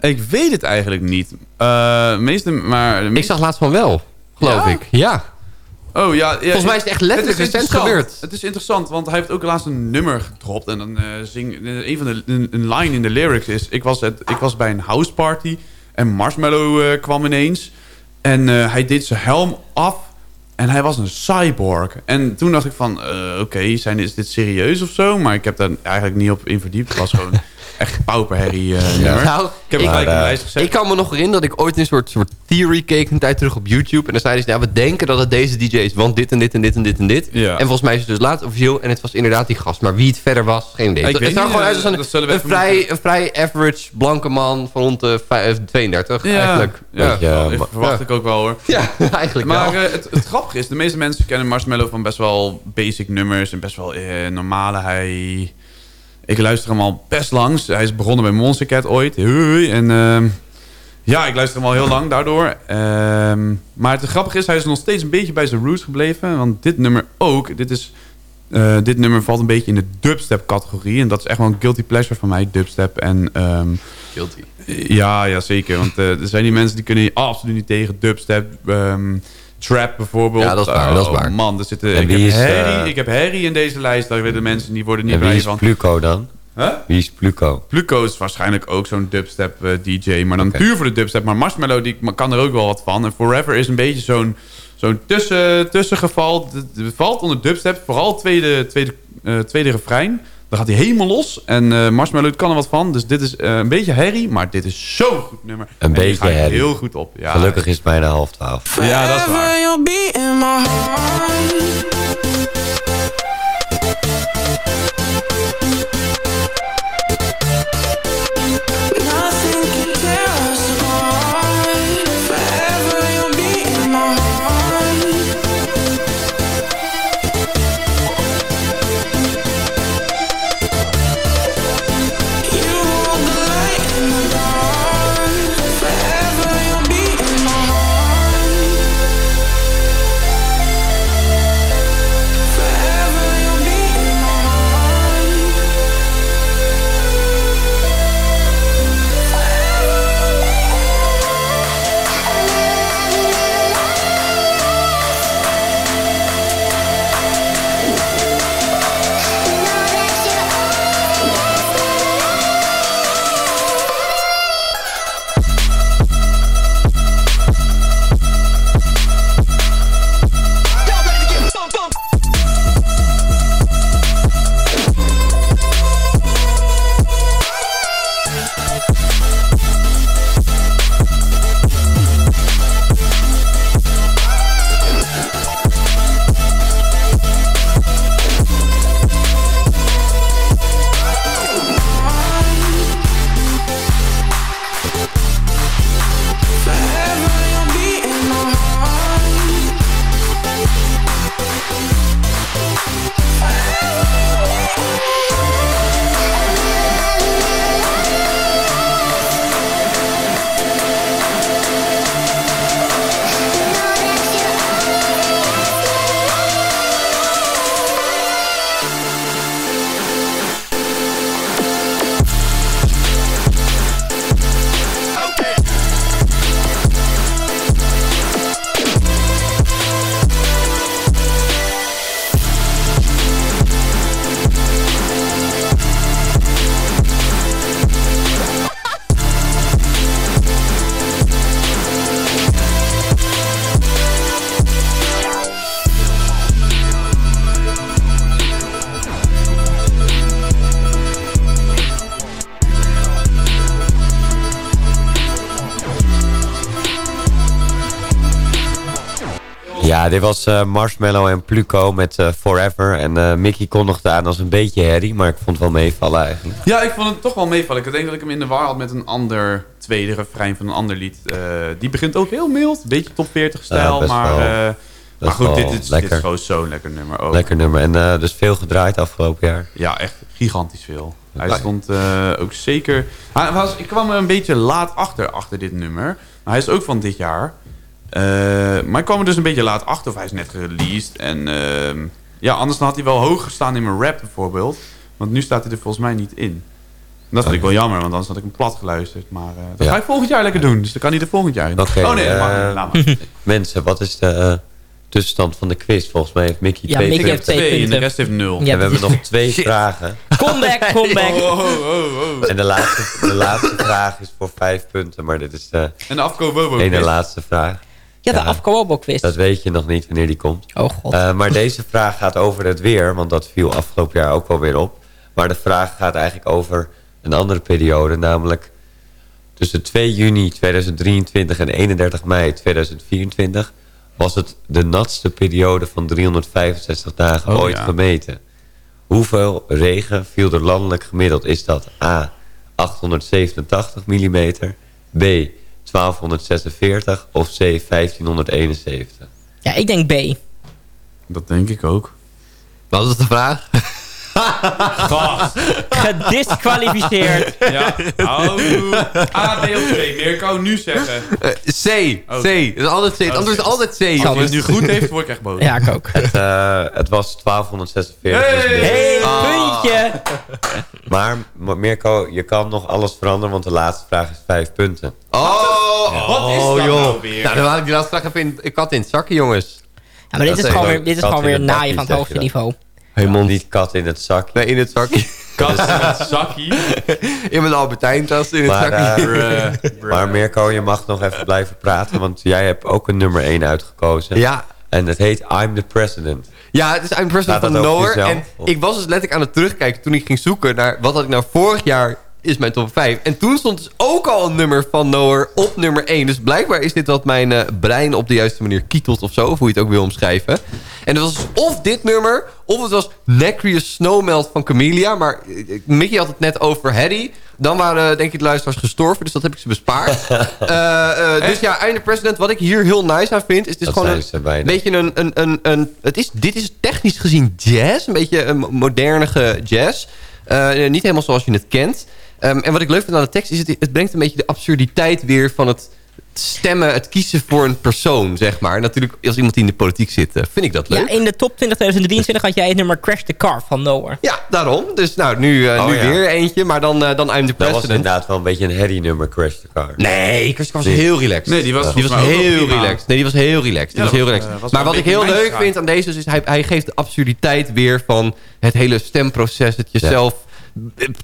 Ik weet het eigenlijk niet. Eh meeste, maar... Ik zag laatst van wel, geloof Ja? ik. Ja. Oh ja, ja, Volgens mij is het echt letterlijk recent gebeurd. Het is interessant, want hij heeft ook laatst een nummer gedropt. En dan eh zing eh, een van de een, een line in de lyrics is: ik was, het, ik was bij een house party en Marshmallow eh, kwam ineens. En eh, hij deed zijn helm af en hij was een cyborg. En toen dacht ik van, eh, oké, zijn is dit serieus of zo? Maar ik heb daar eigenlijk niet op in verdiept. Het was gewoon echt pauperherrie eh nummer. Nou, ik heb ik- het gelijk in de Maar, gezet. Ik kan me nog herinneren dat ik ooit een soort, soort theory keek een tijd terug op YouTube. En dan zeiden ze, ja, we denken dat het deze DJ is, want dit en dit en dit en dit en dit. Ja. En volgens mij is het dus laat officieel en het was inderdaad die gast. Maar wie het verder was, geen idee. Ik het zag niet, gewoon eh, uit als een, vrij, een vrij average blanke man van rond de vijf- 32 eigenlijk. Ja, Ja, dat maar- verwacht ja. ik ook wel hoor. Ja, eigenlijk Maar wel. eh, het, het grappige is, de meeste mensen kennen Marshmallow van best wel basic nummers en best wel eh, normale. Hij, ik luister hem al best langs. Hij is begonnen bij Monster Cat ooit. En ehm, ja, ik luister hem al heel lang daardoor. Ehm, maar het grappige is, hij is nog steeds een beetje bij zijn roots gebleven. Want dit nummer ook, dit is... eh, dit nummer valt een beetje in de dubstep categorie. En dat is echt wel een guilty pleasure van mij, dubstep. En ehm, Guilty. ja, ja, zeker. Want eh, er zijn die mensen die kunnen absoluut niet tegen dubstep. ehm, trap bijvoorbeeld. Ja, dat is waar, Oh, dat is waar. man, er zitten, En ik, wie heb is, Harry, eh, ik heb Harry in deze lijst. Daar willen mensen die worden niet En wie blij is van. Pluco dan? Huh? Wie is Pluco? Pluco is waarschijnlijk ook zo'n dubstep eh, DJ. Maar dan puur voor de dubstep. Maar Marshmallow die, kan er ook wel wat van. En Forever is een beetje zo'n zo'n tussen, tussengeval. Het- valt onder dubstep. Vooral het tweede, tweede, eh, tweede refrein. Dan gaat hij helemaal los. En eh Marshmallow kan er wat van. Dus dit is eh, een beetje herrie. Maar dit is zo'n goed nummer. Een En die beetje herrie. heel goed op. Ja, Gelukkig is het bijna half twaalf. Ja, dat is waar. Dit was eh, Marshmallow en Pluco met eh, Forever. En eh, Mickey kondigde aan als een beetje herrie, maar ik vond het wel meevallen eigenlijk. Ja, ik vond het toch wel meevallen. Ik denk dat ik hem in de war had met een ander tweede refrein van een ander lied. Die begint ook heel mild. Beetje top 40 Ja, stijl. maar, maar goed, dit, is- dit is gewoon zo'n lekker nummer ook. Lekker nummer. En dus veel gedraaid afgelopen jaar. Ja, echt gigantisch veel. Hij stond ook zeker... Hij was, ik kwam er een beetje laat achter, achter dit nummer. Maar hij is ook van dit jaar. Eh, maar ik kwam er dus een beetje laat achter. Of hij is net gereleased. En ehm, ja, anders had hij wel hoger gestaan in mijn rap bijvoorbeeld. Want nu staat hij er volgens mij niet in. En dat vind ik wel jammer, want anders had ik hem plat geluisterd. Maar eh, dat Ja. ga ik volgend jaar lekker doen. Dus dan kan hij er volgend jaar in. Oh nee, dat mag eh, niet. Laat maar. Mensen, wat is de eh, tussenstand van de quiz? Volgens mij heeft Mickey Ja, twee Mickey heeft punten. twee en de rest heeft nul. Ja, en we hebben nog twee vragen. Comeback, comeback. Oh, oh, oh, oh. En de laatste, de laatste vraag is voor vijf punten. Maar dit is de En de afko bobo. ene laatste vraag. Ja, de Ja. Quiz. Dat weet je nog niet wanneer die komt. Oh god. Eh, maar deze vraag gaat over het weer. Want dat viel afgelopen jaar ook wel weer op. Maar de vraag gaat eigenlijk over een andere periode. Namelijk tussen 2 juni 2023 en 31 mei 2024... was het de natste periode van 365 dagen Oh, ooit ja. gemeten. Hoeveel regen viel er landelijk gemiddeld? Is dat A. 887 mm, B. 1246 of C. 1571? Ja, ik denk B. Dat denk ik ook. Wat was de vraag? Gedisqualificeerd. Ja. Oh, A, B of C. Meer kan ik nu zeggen. C. Oh. C. Het is altijd C. Het antwoord is altijd C. Als het nu goed heeft, word ik echt boos. Ja, ik ook. Het, eh, het was 1246. dus Hey! Hey, Ah. puntje. Maar Mirko, je kan nog alles veranderen, want de laatste vraag is vijf punten. Oh, Wat is oh, dat joh. nou weer? Nou, dan laat ik die laatste vraag even in, ik had in het zakje, jongens. Ja, maar dit Dat is gewoon weer, dit is gewoon weer naaien van het hoogste niveau. Helemaal niet kat in het zakje. Nee, in het zakje. Kast in het zakje. In mijn Albertijn-tas in het zakje. eh, maar Mirko, je mag nog even blijven praten, want jij hebt ook een nummer 1 uitgekozen. ja. En het heet I'm the President. Ja, het is I'm President Gaat van dat jezelf, En ik was dus letterlijk aan het terugkijken toen ik ging zoeken naar... wat had ik nou vorig jaar is mijn top 5. En toen stond dus ook al een nummer van Nowhere op nummer 1. Dus blijkbaar is dit wat mijn eh, brein op de juiste manier kietelt of zo. Of hoe je het ook wil omschrijven. En het was dus of dit nummer, of het was Nacreous Snowmelt van Camellia. Maar eh, Mickey had het net over Harry. Dan waren denk ik de luisteraars gestorven, dus dat heb ik ze bespaard. Eh, eh, dus ja, the President. Wat ik hier heel nice aan vind, is het is Dat gewoon een, beetje een... een, een, een het is, dit is technisch gezien jazz. Een beetje een modernige jazz. Eh, niet helemaal zoals je het kent. Ehm, en wat ik leuk vind aan de tekst is... Het, het brengt een beetje de absurditeit weer van het stemmen... het kiezen voor een persoon, zeg maar. Natuurlijk, als iemand die in de politiek zit, eh, vind ik dat leuk. Ja, in de top 20 2023 had jij het nummer Crash the Car van Nowhere. Ja, daarom. Dus nou, nu, eh, Oh, nu ja. weer eentje. Maar dan, eh, dan I'm the Dat was President. inderdaad wel een beetje een herrie nummer, Crash the Car. Nee, Chris was Die- heel relaxed. Nee, die was die was heel relaxed. Nee, die was heel relaxed. Die Ja, was heel relaxed. was maar wat ik heel leuk vind aan deze is... Hij, hij geeft de absurditeit weer van het hele stemproces. Het jezelf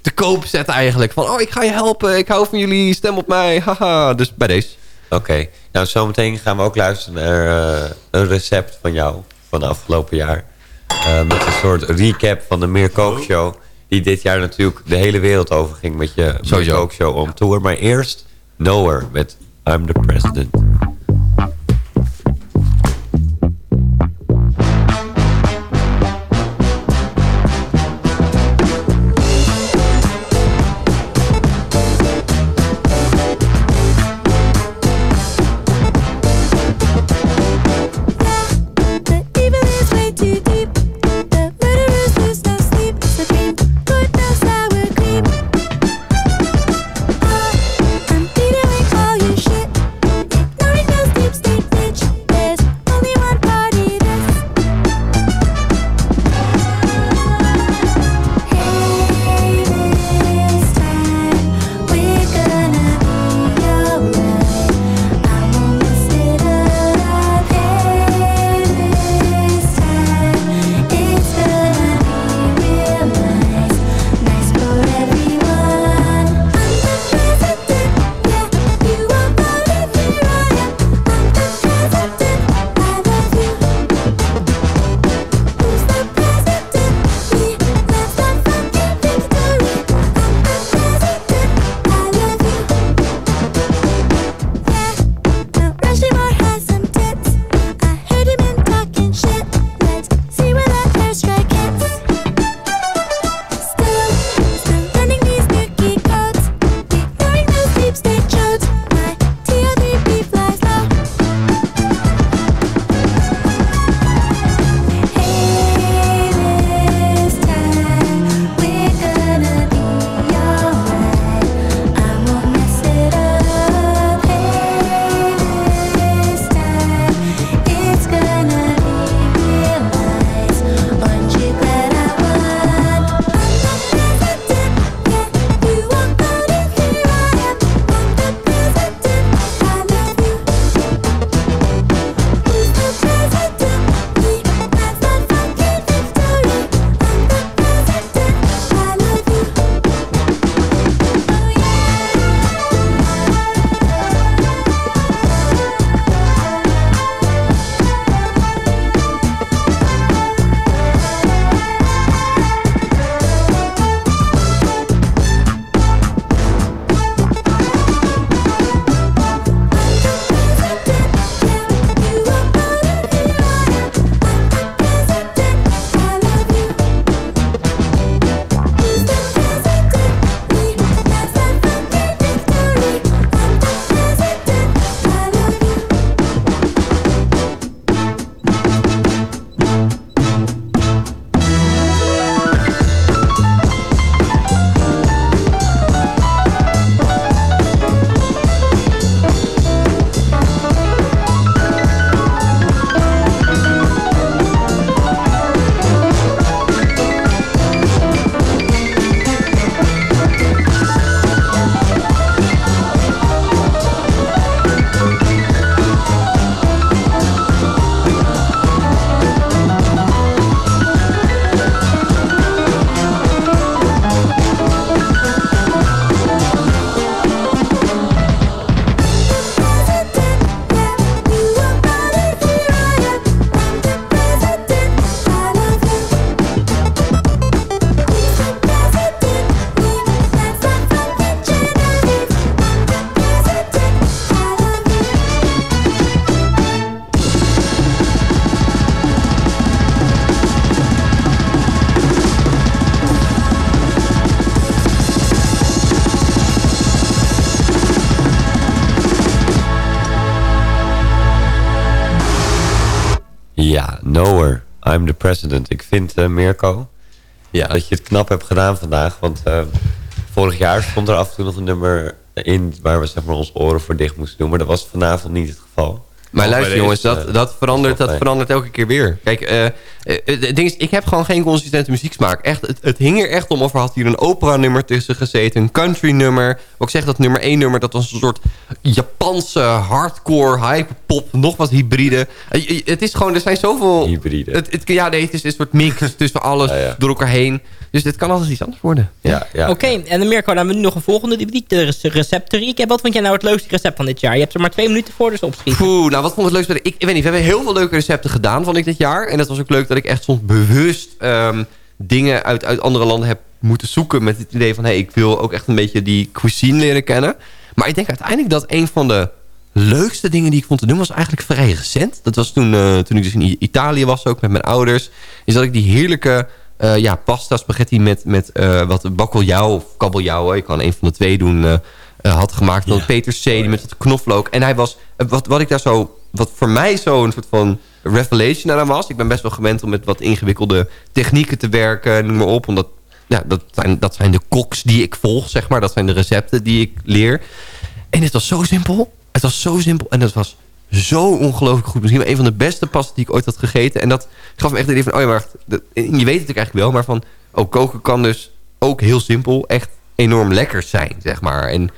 te koop zetten eigenlijk. Van, oh, ik ga je helpen. Ik hou van jullie. Stem op mij. Haha. Dus bij deze. Oké, nou zometeen gaan we ook luisteren naar eh, een recept van jou van de afgelopen jaar. Eh, met een soort recap van de Meer Kook Show. Die dit jaar natuurlijk de hele wereld over ging met je Meer Sowieso. Kook Show on tour. Maar eerst Nowhere met I'm the President. Nowhere, I'm the President. Ik vind, eh, Mirko, Ja. dat je het knap hebt gedaan vandaag. Want eh, vorig jaar stond er af en toe nog een nummer in... waar we zeg maar, onze oren voor dicht moesten doen. Maar dat was vanavond niet het geval. Maar luister jongens, dat, eh, dat, verandert, dat verandert elke keer weer. Kijk, eh, eh, het ding is, ik heb gewoon geen consistente muzieksmaak. Echt, het, het hing er echt om of er had hier een opera-nummer tussen gezeten. Een country-nummer. Wat ik zeg, dat nummer 1 nummer, dat was een soort Japanse hardcore, hyperpop. Nog wat hybride. Het is gewoon, er zijn zoveel... Hybride. Het, het, ja, nee, het is een soort mix tussen alles Ja, ja. door elkaar heen. Dus dit kan altijd iets anders worden. Ja, ja. Oké, en dan Mirko, dan hebben we nu nog een volgende rubriek, de receptoriek. Wat vond jij nou het leukste recept van dit jaar? Je hebt er maar twee minuten voor, dus opschieten. Nou wat vond ik het leukste? Ik, ik weet niet, we hebben heel veel leuke recepten gedaan, vond ik dit jaar. En dat was ook leuk dat ik echt soms bewust ehm, dingen uit, uit andere landen heb moeten zoeken. Met het idee van, hé, hey, ik wil ook echt een beetje die cuisine leren kennen. Maar ik denk uiteindelijk dat een van de leukste dingen die ik vond te doen was eigenlijk vrij recent. Dat was toen, eh, toen ik dus in Italië was ook met mijn ouders. Is dat ik die heerlijke eh, ja, pasta spaghetti met, met eh, wat bakkeljauw of kabeljauw. Ik kan een van de twee doen. eh, had gemaakt met peterselie met wat knoflook. En hij was, wat, wat ik daar zo, wat voor mij zo een soort van revelation aan was. Ik ben best wel gewend om met wat ingewikkelde technieken te werken, noem maar op. Omdat, ja, dat zijn, dat zijn de koks die ik volg, zeg maar. Dat zijn de recepten die ik leer. En het was zo simpel. Het was zo simpel en het was zo ongelooflijk goed. Misschien wel een van de beste pasta die ik ooit had gegeten. En dat gaf me echt het idee van, oh ja, maar wacht, dat- je weet het natuurlijk eigenlijk wel, maar van, oh, koken kan dus ook heel simpel echt enorm lekker zijn, zeg maar. En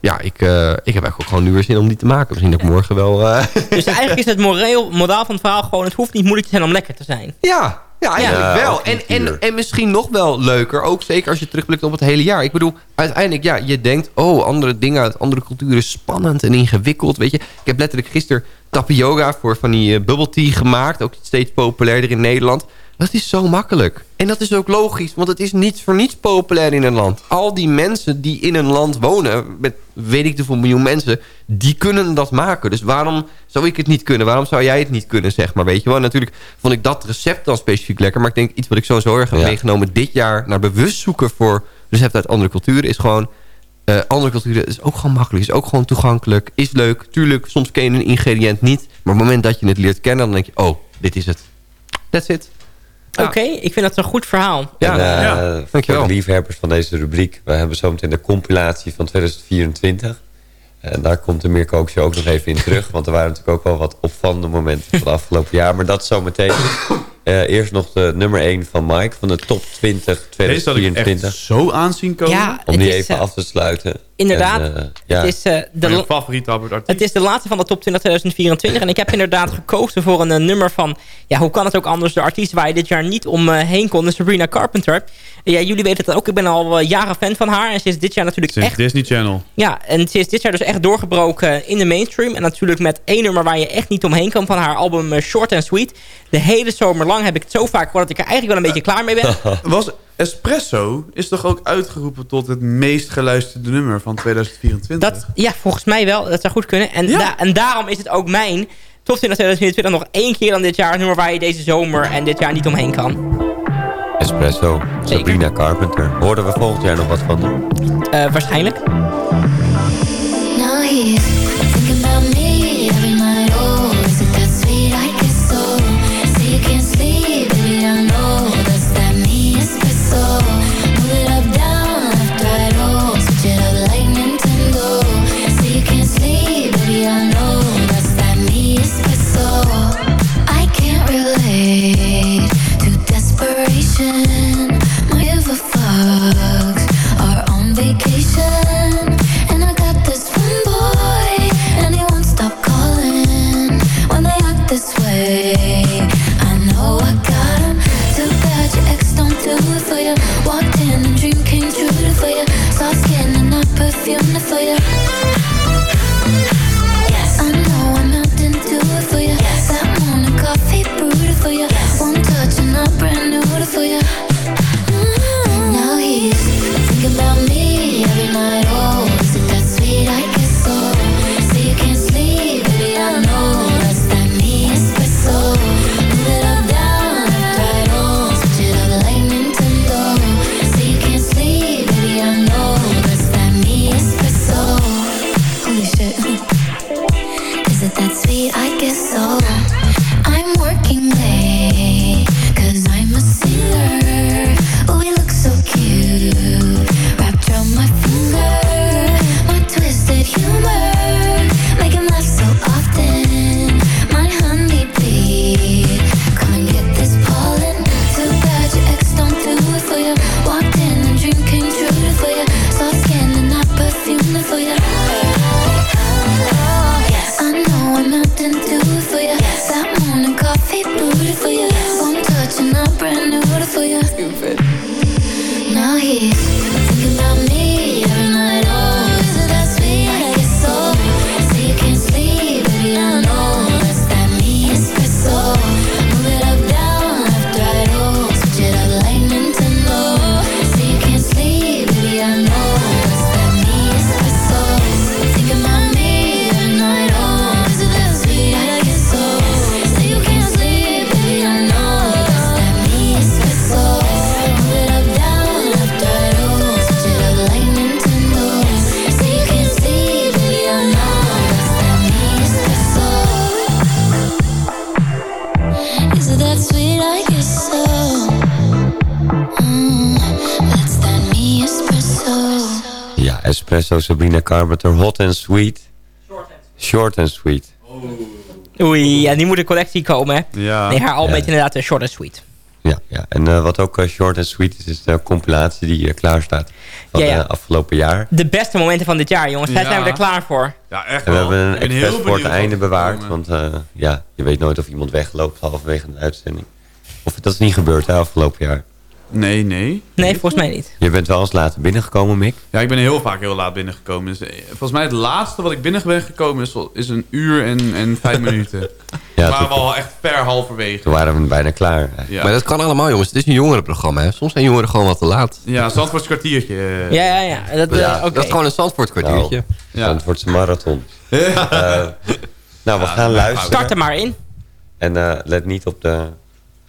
ja, ik, eh, ik heb eigenlijk ook gewoon nu weer zin om die te maken. Misschien dat ik morgen wel... eh, Dus eigenlijk is het moreel, moraal van het verhaal gewoon... het hoeft niet moeilijk te zijn om lekker te zijn. Ja, ja eigenlijk wel. En, en, en misschien nog wel leuker. Ook zeker als je terugblikt op het hele jaar. Ik bedoel, uiteindelijk, ja, je denkt... oh, andere dingen uit andere culturen spannend en ingewikkeld. Weet je, ik heb letterlijk gisteren tapioca voor van die eh, bubble tea gemaakt. Ook steeds populairder in Nederland. Dat is zo makkelijk. En dat is ook logisch, want het is niet voor niets populair in een land. Al die mensen die in een land wonen, met weet ik hoeveel miljoen mensen... die kunnen dat maken. Dus waarom zou ik het niet kunnen? Waarom zou jij het niet kunnen, zeg maar? Weet je wel? Natuurlijk vond ik dat recept dan specifiek lekker. Maar ik denk iets wat ik sowieso erg heb Ja. meegenomen dit jaar... naar bewust zoeken voor recepten uit andere culturen... is gewoon... eh, andere culturen is ook gewoon makkelijk. Is ook gewoon toegankelijk. Is leuk. Tuurlijk, soms ken je een ingrediënt niet. Maar op het moment dat je het leert kennen... dan denk je, oh, dit is het. That's it. Oké, ik vind dat een goed verhaal. Ja, en, eh, ja. Voor Dankjewel. de liefhebbers van deze rubriek. We hebben zometeen de compilatie van 2024. En daar komt de Mirko ook Show ook nog even in terug. Want er waren natuurlijk ook wel wat opvallende momenten van het afgelopen jaar. Maar dat zometeen. Eh eerst nog de nummer 1 van Mike van de top 20 Deze had ik echt 2024. zo aanzien komen. Ja, Om die is, even eh, af te sluiten. Inderdaad, En, eh, ja. het, is, eh, de, Mijn la- favoriete Albert artiest. het is de laatste van de top 20 2024. En ik heb inderdaad gekozen voor een eh, nummer van... Ja, hoe kan het ook anders? De artiest waar je dit jaar niet omheen kon. is Sabrina Carpenter. Ja, jullie weten het ook. Ik ben al jaren fan van haar. En ze is dit jaar natuurlijk Sinds echt... Disney Channel. Ja, en ze is dit jaar dus echt doorgebroken in de mainstream. En natuurlijk met één nummer waar je echt niet omheen kan van haar album Short and Sweet. De hele zomer lang heb ik het zo vaak gehoord dat ik er eigenlijk wel een beetje klaar mee ben. Was Espresso is toch ook uitgeroepen tot het meest geluisterde nummer van 2024? Dat, ja, volgens mij wel. Dat zou goed kunnen. En, Ja. da- en daarom is het ook mijn top 20 2024 nog één keer dan dit jaar. Het nummer waar je deze zomer en dit jaar niet omheen kan. Espresso, Zeker. Sabrina Carpenter. Hoorden we volgend jaar nog wat van? Eh, waarschijnlijk. stupid. Espresso, Sabrina Carpenter, Hot and Sweet. Short and Sweet. Oei, ja, die moet een collectie komen, hè? Ja. Nee, haar album Ja. heet inderdaad eh, Short and Sweet. Ja, ja. en eh, wat ook eh, Short and Sweet is, is de compilatie die hier klaar staat van Ja, ja. afgelopen jaar. De beste momenten van dit jaar, jongens. Daar Ja. zijn we er klaar voor. Ja, echt En we hebben een expres voor het einde bewaard. Want eh, ja, je weet nooit of iemand wegloopt halverwege een uitzending. Of dat is niet gebeurd hè, afgelopen jaar. Nee, nee. Nee, volgens mij niet. Je bent wel eens later binnengekomen, Mick. Ja, ik ben heel vaak heel laat binnengekomen. Dus, eh, volgens mij het laatste wat ik binnen ben gekomen is, is een uur en, en vijf minuten. Ja, waren we al echt ver halverwege. toen waren we bijna klaar. Ja, Maar dat kan allemaal, jongens. Het is een jongerenprogramma, hè. Soms zijn jongeren gewoon wat te laat. ja Zandvoorts kwartiertje. eh. Ja, ja, ja. Dat, eh, Ja, oké. Dat is gewoon een Zandvoort kwartiertje. Nou, Ja. Zandvoortse marathon. Eh, nou, we gaan luisteren. Start er maar in. En eh, let niet op de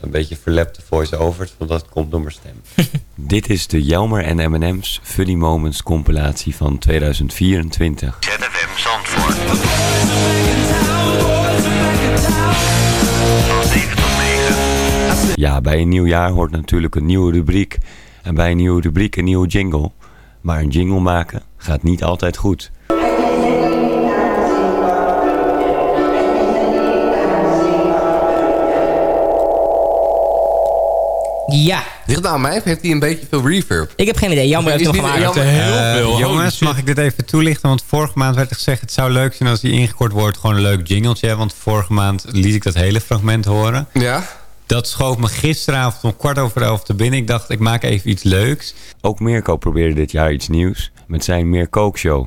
een beetje verlepte voice-overs, want dat komt door mijn stem. Dit is de Jelmer en M&M's Funny Moments compilatie van 2024. ZFM Zandvoort. Van 7 tot 9. Ja, bij een nieuw jaar hoort natuurlijk een nieuwe rubriek. En bij een nieuwe rubriek een nieuwe jingle. Maar een jingle maken gaat niet altijd goed. Ja. Ligt het aan mij of heeft hij een beetje veel reverb? Ik heb geen idee. Jammer heeft hem niet- gemaakt. jammer- Eh, jongens, mag ik dit even toelichten? Want vorige maand werd er gezegd... het zou leuk zijn als die ingekort wordt. Gewoon een leuk jingletje. Want vorige maand liet ik dat hele fragment horen. Ja. Dat schoof me gisteravond om kwart over elf te binnen. Ik dacht, ik maak even iets leuks. Ook Mirko probeerde dit jaar iets nieuws met zijn Meer Kookshow.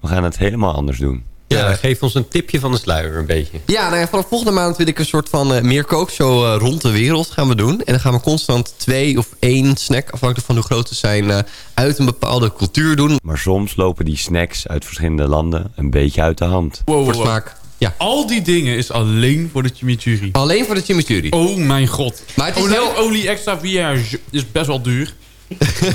We gaan het helemaal anders doen. Ja, geef ons een tipje van de sluier een beetje. Ja, nou ja, vanaf volgende maand wil ik een soort van eh, meer kookshow eh, rond de wereld gaan we doen. En dan gaan we constant twee of één snack, afhankelijk van hoe groot ze zijn, eh, uit een bepaalde cultuur doen. Maar soms lopen die snacks uit verschillende landen een beetje uit de hand. Wow, wow, Voor wow. smaak. Ja. Al die dingen is alleen voor de chimichurri. Alleen voor de chimichurri. Oh mijn god. Maar het is wel- olie extra vierge is best wel duur.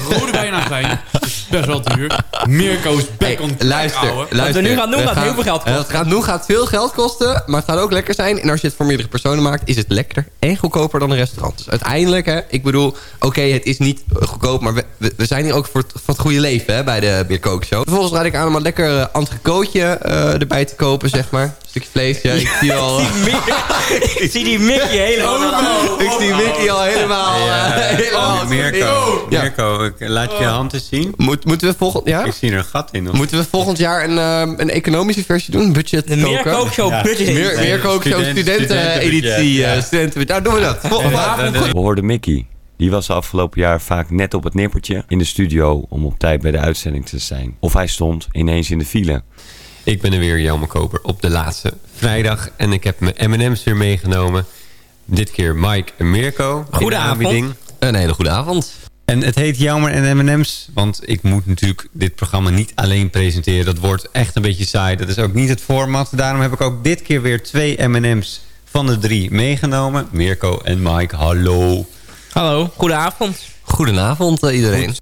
Rode wijnazijn is best wel duur. Mirko's bacon. Hey, luister, luister. nu gaan doen We gaat heel veel geld en Wat we gaan doen gaat veel geld kosten, maar het gaat ook lekker zijn. En als je het voor meerdere personen maakt, is het lekkerder en goedkoper dan een restaurant. Dus uiteindelijk, hè, ik bedoel, oké, het is niet eh, goedkoop, maar we, we, we zijn hier ook voor het, voor het goede leven hè, bij de Meer Kookshow. Vervolgens raad ik aan om een lekker uh, entrecootje eh, erbij te kopen, zeg maar. Een stukje vlees, ja, ik zie al... Ik zie die Mickey helemaal. ik zie Mickey al helemaal... helemaal Mirko, Ja. Mirko ik laat je hand eens zien. Moet, moeten we volgend... Ja? Ik zie er een gat in. Of? Moeten we volgend jaar een, eh, een economische versie doen? Budget De? Kookshow Ja. budget. Meer, meer kokshow Student- studenten-editie. ja. eh, studenten Nou, doen we dat. Vol- vanavond goed. We hoorden Mickey. Die was afgelopen jaar vaak net op het nippertje in de studio om op tijd bij de uitzending te zijn. Of hij stond ineens in de file. Ik ben er weer, Jelme Koper, op de laatste vrijdag. En ik heb mijn M&M's weer meegenomen. Dit keer Mike en Mirko. Goedenavond. Een hele goede avond. En het heet Jammer en M&M's. Want ik moet natuurlijk dit programma niet alleen presenteren. Dat wordt echt een beetje saai. Dat is ook niet het format. Daarom heb ik ook dit keer weer twee M&M's van de drie meegenomen. Mirko en Mike, hallo. Hallo, goedenavond. Goedenavond eh, iedereen.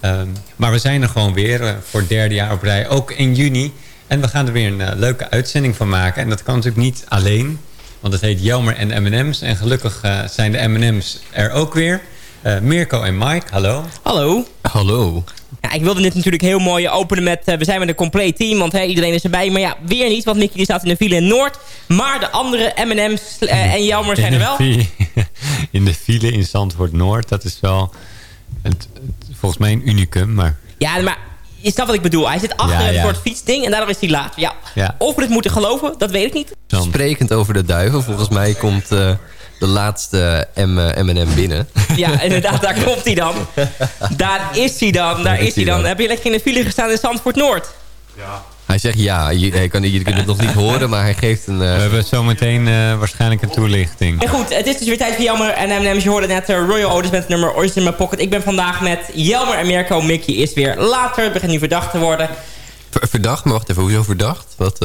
Ehm, maar we zijn er gewoon weer eh, voor het derde jaar op rij. Ook in juni. En we gaan er weer een eh, leuke uitzending van maken. En dat kan natuurlijk niet alleen. Want het heet Jelmer en M&M's. En gelukkig zijn de M&M's er ook weer. Eh, Mirko en Mike, hallo. Hallo. Hallo. Ja, ik wilde dit natuurlijk heel mooi openen met... eh, we zijn met een compleet team, want hè, iedereen is erbij. Maar ja, weer niet, want Mickey die staat in de file in Noord. Maar de andere M&M's eh, en Jelmer zijn er wel. In de file- In Zandvoort Noord. Dat is wel het, het- volgens mij een unicum. Maar Ja, maar je snapt wat ik bedoel. Hij zit achter Ja, een ja. soort fietsding en daardoor is hij laat. Ja. Ja. Of we het moeten geloven, dat weet ik niet. Sprekend over de duiven. Volgens mij komt eh, de laatste M, M&M binnen. Ja, inderdaad, daar komt hij dan. Daar is hij dan, daar is hij dan. Heb je lekker in de file gestaan in Zandvoort Noord? Hij zegt ja. Je, kan, je kunt het nog niet horen, maar hij geeft een... we eh, hebben zometeen eh, waarschijnlijk een toelichting. En goed, het is dus weer tijd voor Jelmer en M&M's. Je hoorde net Royal Otis met het nummer Orange in My Pocket. Ik ben vandaag met Jelmer en Mirko. Mickey is weer later. Het begint nu verdacht te worden. ver- verdacht, maar wacht even. Hoezo verdacht? Wat...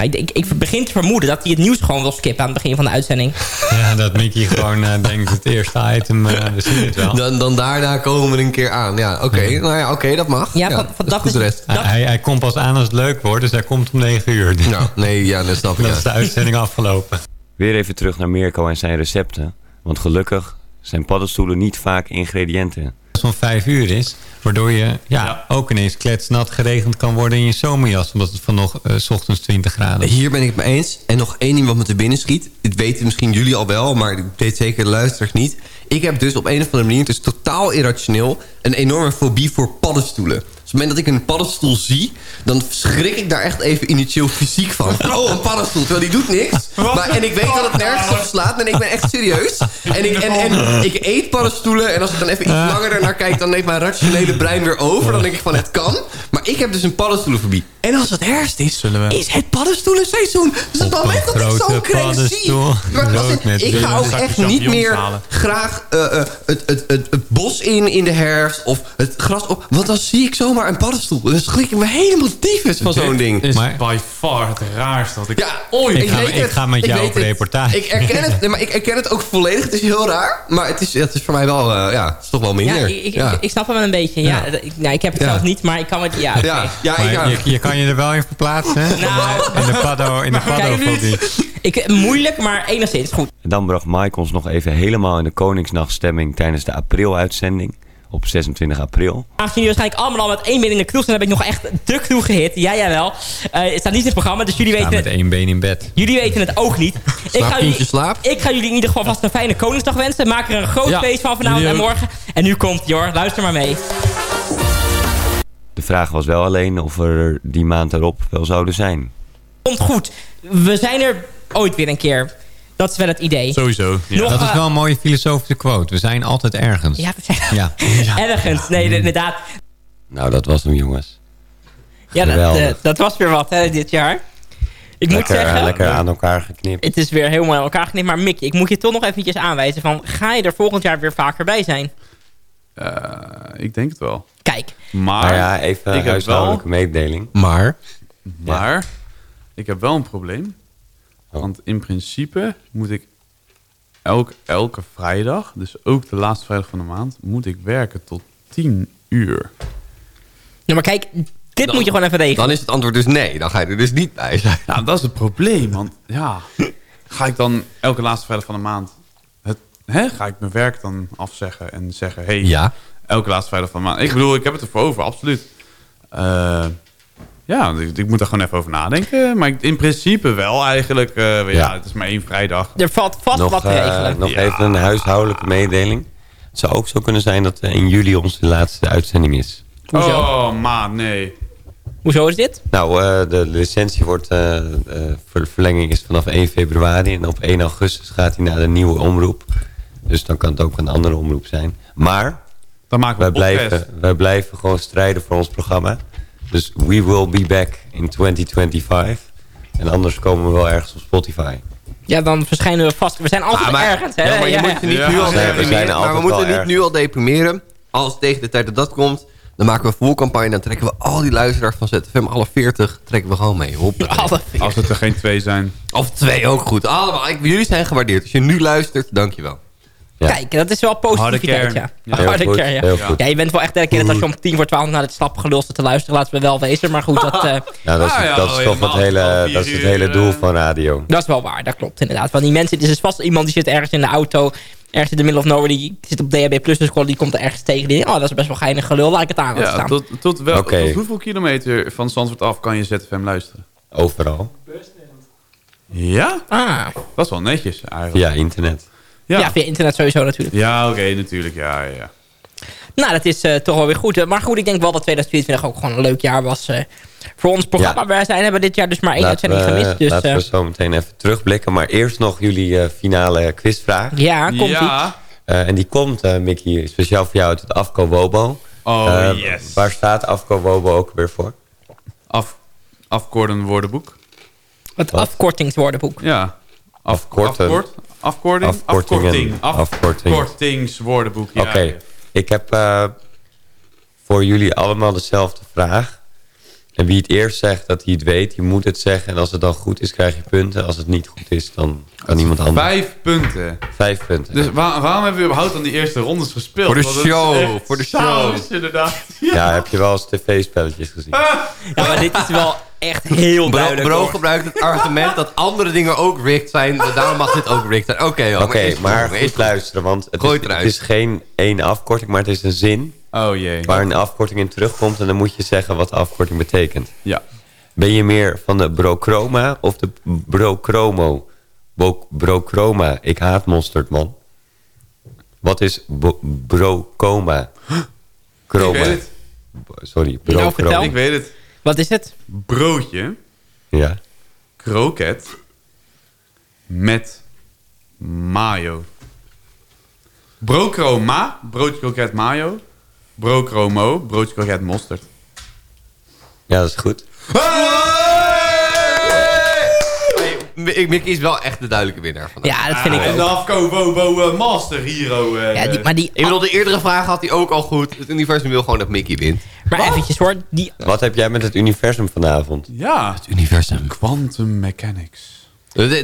Nou, ik, ik, ik begin te vermoeden dat hij het nieuws gewoon wil skippen aan het begin van de uitzending. Ja, dat Mickey gewoon eh, denkt het eerste item, eh, we zien het wel. Dan, dan daarna komen we een keer aan. Ja, oké. Nou ja, oké, dat mag. Ja, van- van dat is de rest. Hij, hij, hij komt pas aan als het leuk wordt, dus hij komt om 9 uur. Nou, nee, ja, dat snap ik. Dan is de uitzending afgelopen. Weer even terug naar Mirko en zijn recepten. Want gelukkig zijn paddenstoelen niet vaak ingrediënten. Van vijf uur is. Waardoor je ja, ook ineens kletsnat geregend kan worden in je zomerjas. Omdat het van nog eh, 's ochtends 20 graden is. Hier ben ik het mee eens. En nog één ding wat me te binnen schiet. Dit weten misschien jullie al wel, maar ik weet zeker de luisteraars niet. Ik heb dus op een of andere manier, het is totaal irrationeel... een enorme fobie voor paddenstoelen. Dus op het moment dat ik een paddenstoel zie... dan schrik ik daar echt even initieel fysiek van. Oh, een paddenstoel, terwijl die doet niks. Maar, en ik weet dat het nergens op slaat. En ik ben echt serieus. En ik, en, en ik eet paddenstoelen. En als ik dan even iets langer ernaar kijk... dan neemt mijn rationele brein weer over. Dan denk ik van, het kan. Maar ik heb dus een paddenstoelenfobie. En als het ergst is, is het paddenstoelenseizoen. Dus op het moment dat ik zo'n kreeg zie... ik, ga ook echt niet meer halen. graag eh, eh, het, het, het, het bos in in de herfst. Of het gras op. Want dan zie ik zomaar een paddenstoel. Dan schrik ik me helemaal tyfus van zo'n ding. is by far het raarste wat ik Ja, ooit... ik weet het. met jou op het. reportage. Ik erken het, nee, maar ik erken het ook volledig. Het is heel raar. Maar het is, het is voor mij wel, eh, ja, het is toch wel minder. Ja, ik, ik, Ja. ik snap hem wel een beetje. Ja. Ik, nou, ik heb het Ja. zelf niet, maar ik kan het... Ja, oké. Ja, ja, Maar ik, ja. je, je kan je er wel in verplaatsen. Nou. In de paddo, in de paddofobie. ik, moeilijk, maar enigszins goed. Dan bracht Mike ons nog even helemaal in de Koningsnachtstemming tijdens de april-uitzending op 26 april. Aangezien jullie waarschijnlijk allemaal al met één been in de kroeg zijn, heb ik nog echt de kroeg gehit. Ja, jawel. Eh het staat niet in het programma, dus jullie weten, met het, één been in bed. jullie weten het ook niet. Ik ga, jullie, slaap. ik ga jullie in ieder geval vast een fijne Koningsdag wensen. Maak er een groot Ja, feest van vanavond en morgen. En nu komt hoor, luister maar mee. De vraag was wel alleen of we er die maand erop wel zouden zijn. Komt goed. We zijn er ooit weer een keer. Dat is wel het idee. Sowieso. Ja. Nog, Dat is eh, wel een mooie filosofische quote. We zijn altijd ergens. Ja, we zijn Ja. ergens. Nee, inderdaad. Nou, dat was hem jongens. Ja, dat, eh, dat was weer wat hè, dit jaar. Ik moet zeggen, lekker aan elkaar geknipt. het is weer helemaal aan elkaar geknipt. Maar Mickey, ik moet je toch nog eventjes aanwijzen van... ga je er volgend jaar weer vaker bij zijn? Eh, ik denk het wel. Kijk, Maar, Maar ja, even ik huishoudelijke mededeling. Maar, maar ik heb wel een probleem. Oh. Want in principe moet ik elk, elke vrijdag, dus ook de laatste vrijdag van de maand, moet ik werken tot 10 uur. nou, maar kijk, dit moet je gewoon even regelen. dan is het antwoord dus nee. Dan ga je er dus niet bij zijn. Nou, dat is het probleem. Want ja, ga ik dan elke laatste vrijdag van de maand... Het, hè, ga ik mijn werk dan afzeggen en zeggen... Hey, Ja. elke laatste vrijdag van de maand. Ik bedoel, ik heb het ervoor over, absoluut. Eh, ja, ik, ik moet daar gewoon even over nadenken. Maar ik- in principe wel eigenlijk. eh, ja. Ja. het is maar één vrijdag. Er valt vast Nog, wat te eh, regelen. nog Ja. even een huishoudelijke mededeling. Het zou ook zo kunnen zijn dat eh, in juli onze laatste uitzending is. Hoezo? Oh, maat, nee. Hoezo is dit? Nou, eh, de licentie wordt, eh, eh, ver- verlenging is vanaf 1 februari. En op 1 augustus gaat hij naar de nieuwe omroep. Dus dan kan het ook een andere omroep zijn. Maar Dan maken we wij blijven, wij blijven gewoon strijden voor ons programma. Dus we will be back in 2025. En anders komen we wel ergens op Spotify. Ja, dan verschijnen we vast. We zijn altijd Ah, maar- ergens, hè? Ja, maar je Ja, moet je niet Ja. nu al Nee, we deprimeren. Maar we moeten niet erg. nu al deprimeren. Als tegen de tijd dat dat komt, dan maken we een volcampagne. Dan trekken we al die luisteraars van ZFM, alle 40, trekken we gewoon mee. Hop. Alle vier. Als het er geen twee zijn. Of twee ook goed. Allemaal. Ik- Jullie zijn gewaardeerd. Als je nu luistert, dankjewel. Ja. Kijk, dat is wel positiviteit, Harde ja. Harde ja. heel goed. Ja, je bent wel echt dedicated als je om tien voor twaalf naar het slap gelul zit te luisteren. Laten we wel wezen, maar goed, dat, eh, Nou, dat is, Ah, ja, dat is toch het hele, dat is het hele doel eh. van radio. dat is wel waar. Dat klopt inderdaad. Want die mensen, er is vast iemand die zit ergens in de auto, ergens in de middle of nowhere, die zit op DHB Plus school, die komt er ergens tegen. Die denkt, oh, dat is best wel geinig gelul, laat ik het aan Ja, staan. tot, tot, wel, tot hoeveel kilometer van Zandvoort af kan je ZFM luisteren? Overal. Ja? Ah, Dat is wel netjes eigenlijk. Via internet. Ja. Ja, via internet sowieso natuurlijk. ja oké, natuurlijk. Ja, ja, ja. Nou, dat is eh, toch wel weer goed. Eh, Maar goed, ik denk wel dat 2024 ook gewoon een leuk jaar was eh, voor ons programma. Ja. Wij zijn, hebben dit jaar dus maar één Laten uitzending we, gemist. Dus laten we zo meteen even terugblikken. Maar eerst nog jullie eh, finale quizvraag. ja, komt ie. ja. Eh, en die komt, eh, Mickey, speciaal voor jou uit het Afco Wobo. Oh, yes. Waar staat Afco Wobo ook weer voor? Af, afkorten woordenboek. Het Wat? afkortingswoordenboek. Ja. Af, Afkorten. Afkort, afkorting? Afkorting. Afkorting. Afkortingswoordenboek. Ja. Oké, ik heb eh, voor jullie allemaal dezelfde vraag. En wie het eerst zegt dat hij het weet, die moet het zeggen. En als het dan goed is, krijg je punten. Als het niet goed is, dan kan iemand anders. Vijf punten. Vijf punten. Dus waar- waarom hebben we überhaupt dan die eerste rondes gespeeld? Voor de Want is show, voor de saus, show. inderdaad. Ja, heb je wel eens tv-spelletjes gezien? Ja, maar dit is wel... echt heel Bro, duidelijk. bro hoor. gebruikt het argument dat andere dingen ook rigged zijn. Daarom mag dit ook rigged zijn. Oké, Oké, maar goed luisteren, want het is, het eruit. het is geen één afkorting, maar het is een zin Oh jee. waar een afkorting in terugkomt. En dan moet je zeggen wat de afkorting betekent. Ja. Ben je meer van de brochroma of de brochromo? Brochroma, ik haat mosterd, man. Wat is brocoma? Chroma. Ik weet het. Sorry, Nou, brochroma. Ik weet het. Wat is het? Broodje, Ja. kroket met mayo. Brochroma, broodje kroket mayo. Brochromo, broodje kroket mosterd. ja, dat is goed. Ik- Mickey is wel echt de duidelijke winnaar vandaag. Ja, dat vind ik En de ook. afko wo, wo, eh, master hero. eh, Ja, die, maar, die, Ik bedoel, de eerdere vraag had hij ook al goed. Het universum wil gewoon dat Mickey wint. maar eventjes hoor. Die, Wat heb jij met het universum vanavond? ja, Het universum. quantum mechanics.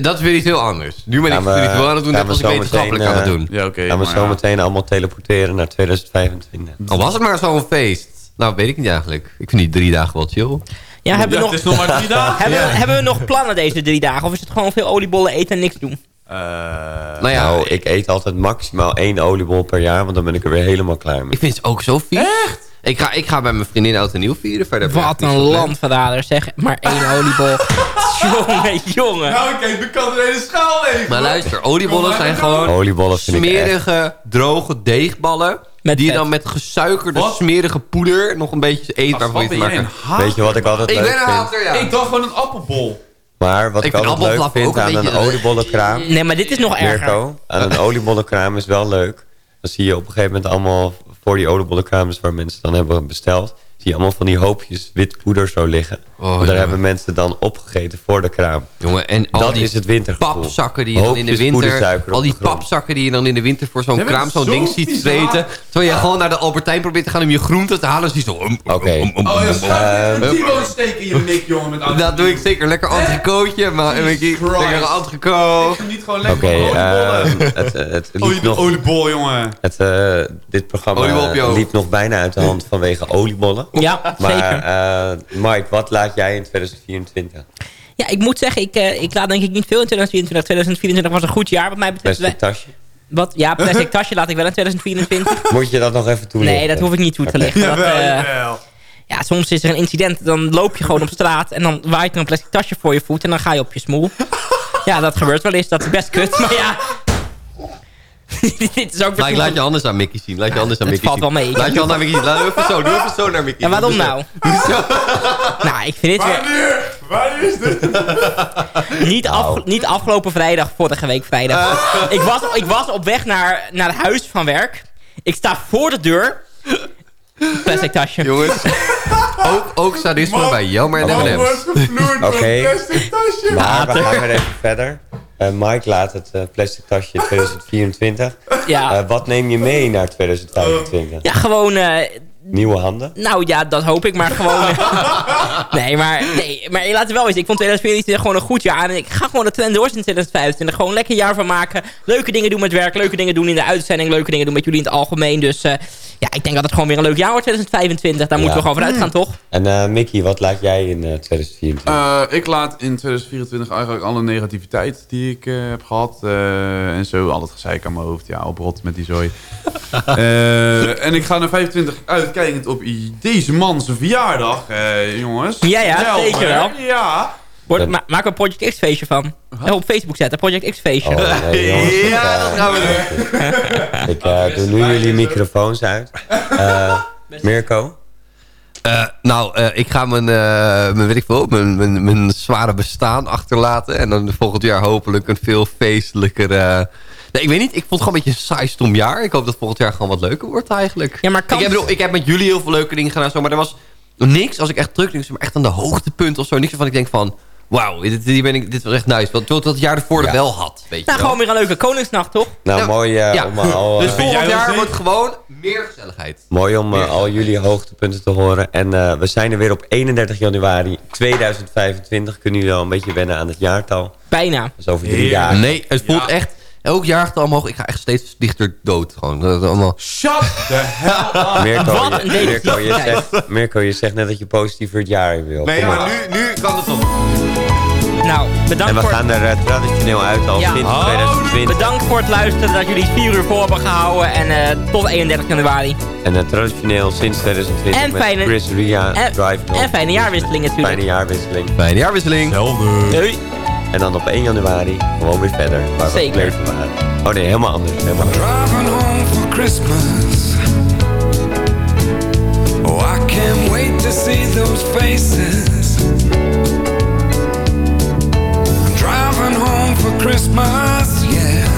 Dat weer iets heel anders. Nu ben ik Gaan we- spiritueel aan het doen, net als ik wetenschappelijk aan het eh, doen. Ja, oké. Gaan we zo ja. meteen allemaal teleporteren naar 2025. Al was het maar zo'n feest. Nou, weet ik niet eigenlijk. Ik vind die drie dagen wel chill. Ja, hebben, we het nog, is nog maar drie dagen. hebben, we- hebben we nog plannen deze drie dagen? Of is het gewoon veel oliebollen eten en niks doen? Eh, Nou ja, nou, ik eet altijd maximaal één oliebol per jaar, want dan ben ik er weer helemaal klaar mee. ik vind het ook zo vies. Echt? Ik ga, ik ga bij mijn vriendin oud en nieuw vieren. Verder heb ik Wat een landverrader zeg. Maar één oliebol. jongen, jongen. Nou, oké, de kant in hele schaal leeg. Maar luister, oliebollen zijn gewoon Oliebollen ik smerige, droge deegballen. Met die je vet. dan met gesuikerde, Wat? smerige poeder nog een beetje eetbaar Wat van je ben te jij een maken. hater? Weet je wat ik altijd Ik leuk ben een vind? hater, ja. Ik dacht gewoon een appelbol. Maar wat Ik ik, vind altijd leuk appelflap ook vind een aan een beetje- oliebollenkraam... Nee, maar dit is nog erger. Mirko, aan een oliebollenkraam is wel leuk. Dan zie je op een gegeven moment allemaal... voor die oliebollenkraams waar mensen dan hebben besteld... zie je allemaal van die hoopjes wit poeder zo liggen. Oh, daar hebben mensen dan opgegeten voor de kraam. Jongen, en al Dat die is het wintergevoel. papzakken die je dan in de winter... Al die papzakken die je dan in de winter voor zo'n kraam zo'n zo ding ziet man. Terwijl je gewoon naar de Albertijn probeert te gaan om je groenten te halen. Zie je zo... um, Oké. um, um, um, Oh, ja, um, um. schuif een T-bone steek in je mik, jongen. Met Dat doe ik zeker. Lekker entrecootje. Maar Christ. lekker een Ik geniet gewoon lekker Oké, het, eh, het liep Olie- nog... Oliebol, jongen. Het, eh, dit programma eh, liep nog bijna uit de hand vanwege oliebollen. Ja, Maar zeker. eh, Mike, wat laat jij in 2024? Ja, ik moet zeggen, ik, eh, ik laat denk ik niet veel in 2024. 2024 was een goed jaar wat mij betreft. Plastic tasje? Wat? Ja, plastic tasje laat ik wel in 2024. Moet je dat nog even toelichten? Nee, dat hoef ik niet toe te lichten. Dat, eh, ja, soms is er een incident, dan loop je gewoon op straat... en dan waait er een plastic tasje voor je voet en dan ga je op je smoel. Ja, dat gebeurt wel eens. Dat is best kut, maar ja... Dit is ook Maar ik laat je anders aan Mickey zien. Laat je anders aan Mickey valt zien. wel mee. Laat je handen aan Mickey zien. Laat even zo. Doe even zo naar Mickey. En waarom nou? nou, ik vind dit weer... Wanneer? Wanneer is dit? Niet, af, niet afgelopen vrijdag, vorige week vrijdag. Ik, was, ik was op weg naar, naar het huis van werk. Ik sta voor de deur. Plastic tasje. Jongens. Ook, ook sadisme bij Jammer en M&M's. wordt gevloerd door Oké. een plastic tasje. Maar we gaan weer even verder. Eh, Mike laat het eh, plastic tasje in 2024. Ja. Eh, wat neem je mee naar 2025? Ja, gewoon... Nieuwe handen? nou ja, dat hoop ik, maar gewoon... nee, maar, nee, maar laten we wel eens. Ik vond 2024 gewoon een goed jaar. En ik ga gewoon de trend door in 2025. Gewoon een lekker jaar van maken. Leuke dingen doen met werk. Leuke dingen doen in de uitzending. Leuke dingen doen met jullie in het algemeen. Dus eh, ja, ik denk dat het gewoon weer een leuk jaar wordt 2025. Daar moeten we gewoon vanuit gaan, toch? En eh, Mickey, wat laat jij in eh, 2024? Eh, ik laat in 2024 eigenlijk alle negativiteit die ik eh, heb gehad. eh, en zo, al het gezeik aan mijn hoofd. Ja, oprot met die zooi. Eh, en ik ga naar 25 uitkijkend op deze man zijn verjaardag, eh, jongens. Ja, ja, Wel, zeker wel. Ja. Word, ma maak er een Project X feestje van. En op Facebook zetten, Project X feestje. Oh, nee, jongens, ik, Ja, eh, dat gaan we doen. Ik eh, doe nu jullie microfoons uit. Eh, Mirko? Eh, nou, eh, ik ga mijn, eh, mijn, weet ik veel, mijn, mijn, mijn zware bestaan achterlaten. En dan volgend jaar hopelijk een veel feestelijker... eh, Nee, ik weet niet. Ik vond het gewoon een beetje een saai stom jaar. Ik hoop dat volgend jaar gewoon wat leuker wordt eigenlijk. Ja, maar kan- ik, heb, bedoel, ik heb met jullie heel veel leuke dingen gedaan. Zo, maar er was niks, als ik echt terug denk, zeg maar echt aan de hoogtepunt of zo. Niks waarvan ik denk van... Wauw, dit, dit, ben ik, dit was echt nice. Want tot het jaar ervoor Ja. wel had. Weet je Nou, wel. gewoon weer een leuke Koningsnacht, toch? Nou, mooi eh, Ja. om al... Dus eh, volgend jij jaar dat wordt gewoon meer gezelligheid. Mooi om eh, al jullie hoogtepunten te horen. En eh, we zijn er weer op 31 januari 2025. Kunnen jullie al een beetje wennen aan het jaartal? Dat Bijna. is over drie jaar. Nee, het voelt Ja. echt... Elk jaargetal omhoog. Ik ga echt steeds dichter dood. Gewoon. Dat is allemaal... Shut the hell up. Mirko, Wat je, een Mirko, je zegt, Mirko, je zegt net dat je positief voor het jaar wil. Nee, Kom maar nu, nu kan het nog. Nou, bedankt En we voor... gaan er eh, traditioneel uit al Ja. sinds Oh, 2020. Bedankt voor het luisteren, dat jullie het vier uur vol hebben gehouden. En eh, tot 31 januari. En eh, traditioneel sinds 2020 En met fijne- Chris Ria en- Drive. En fijne jaarwisseling natuurlijk. Fijne jaarwisseling. Fijne jaarwisseling. Doei. En dan op 1 januari gewoon weer verder. Waar we Zeker. waren. Oh nee, helemaal anders. Helemaal anders. Driving home for Christmas. Oh, I can't wait to see those faces. I'm driving home for Christmas, yeah.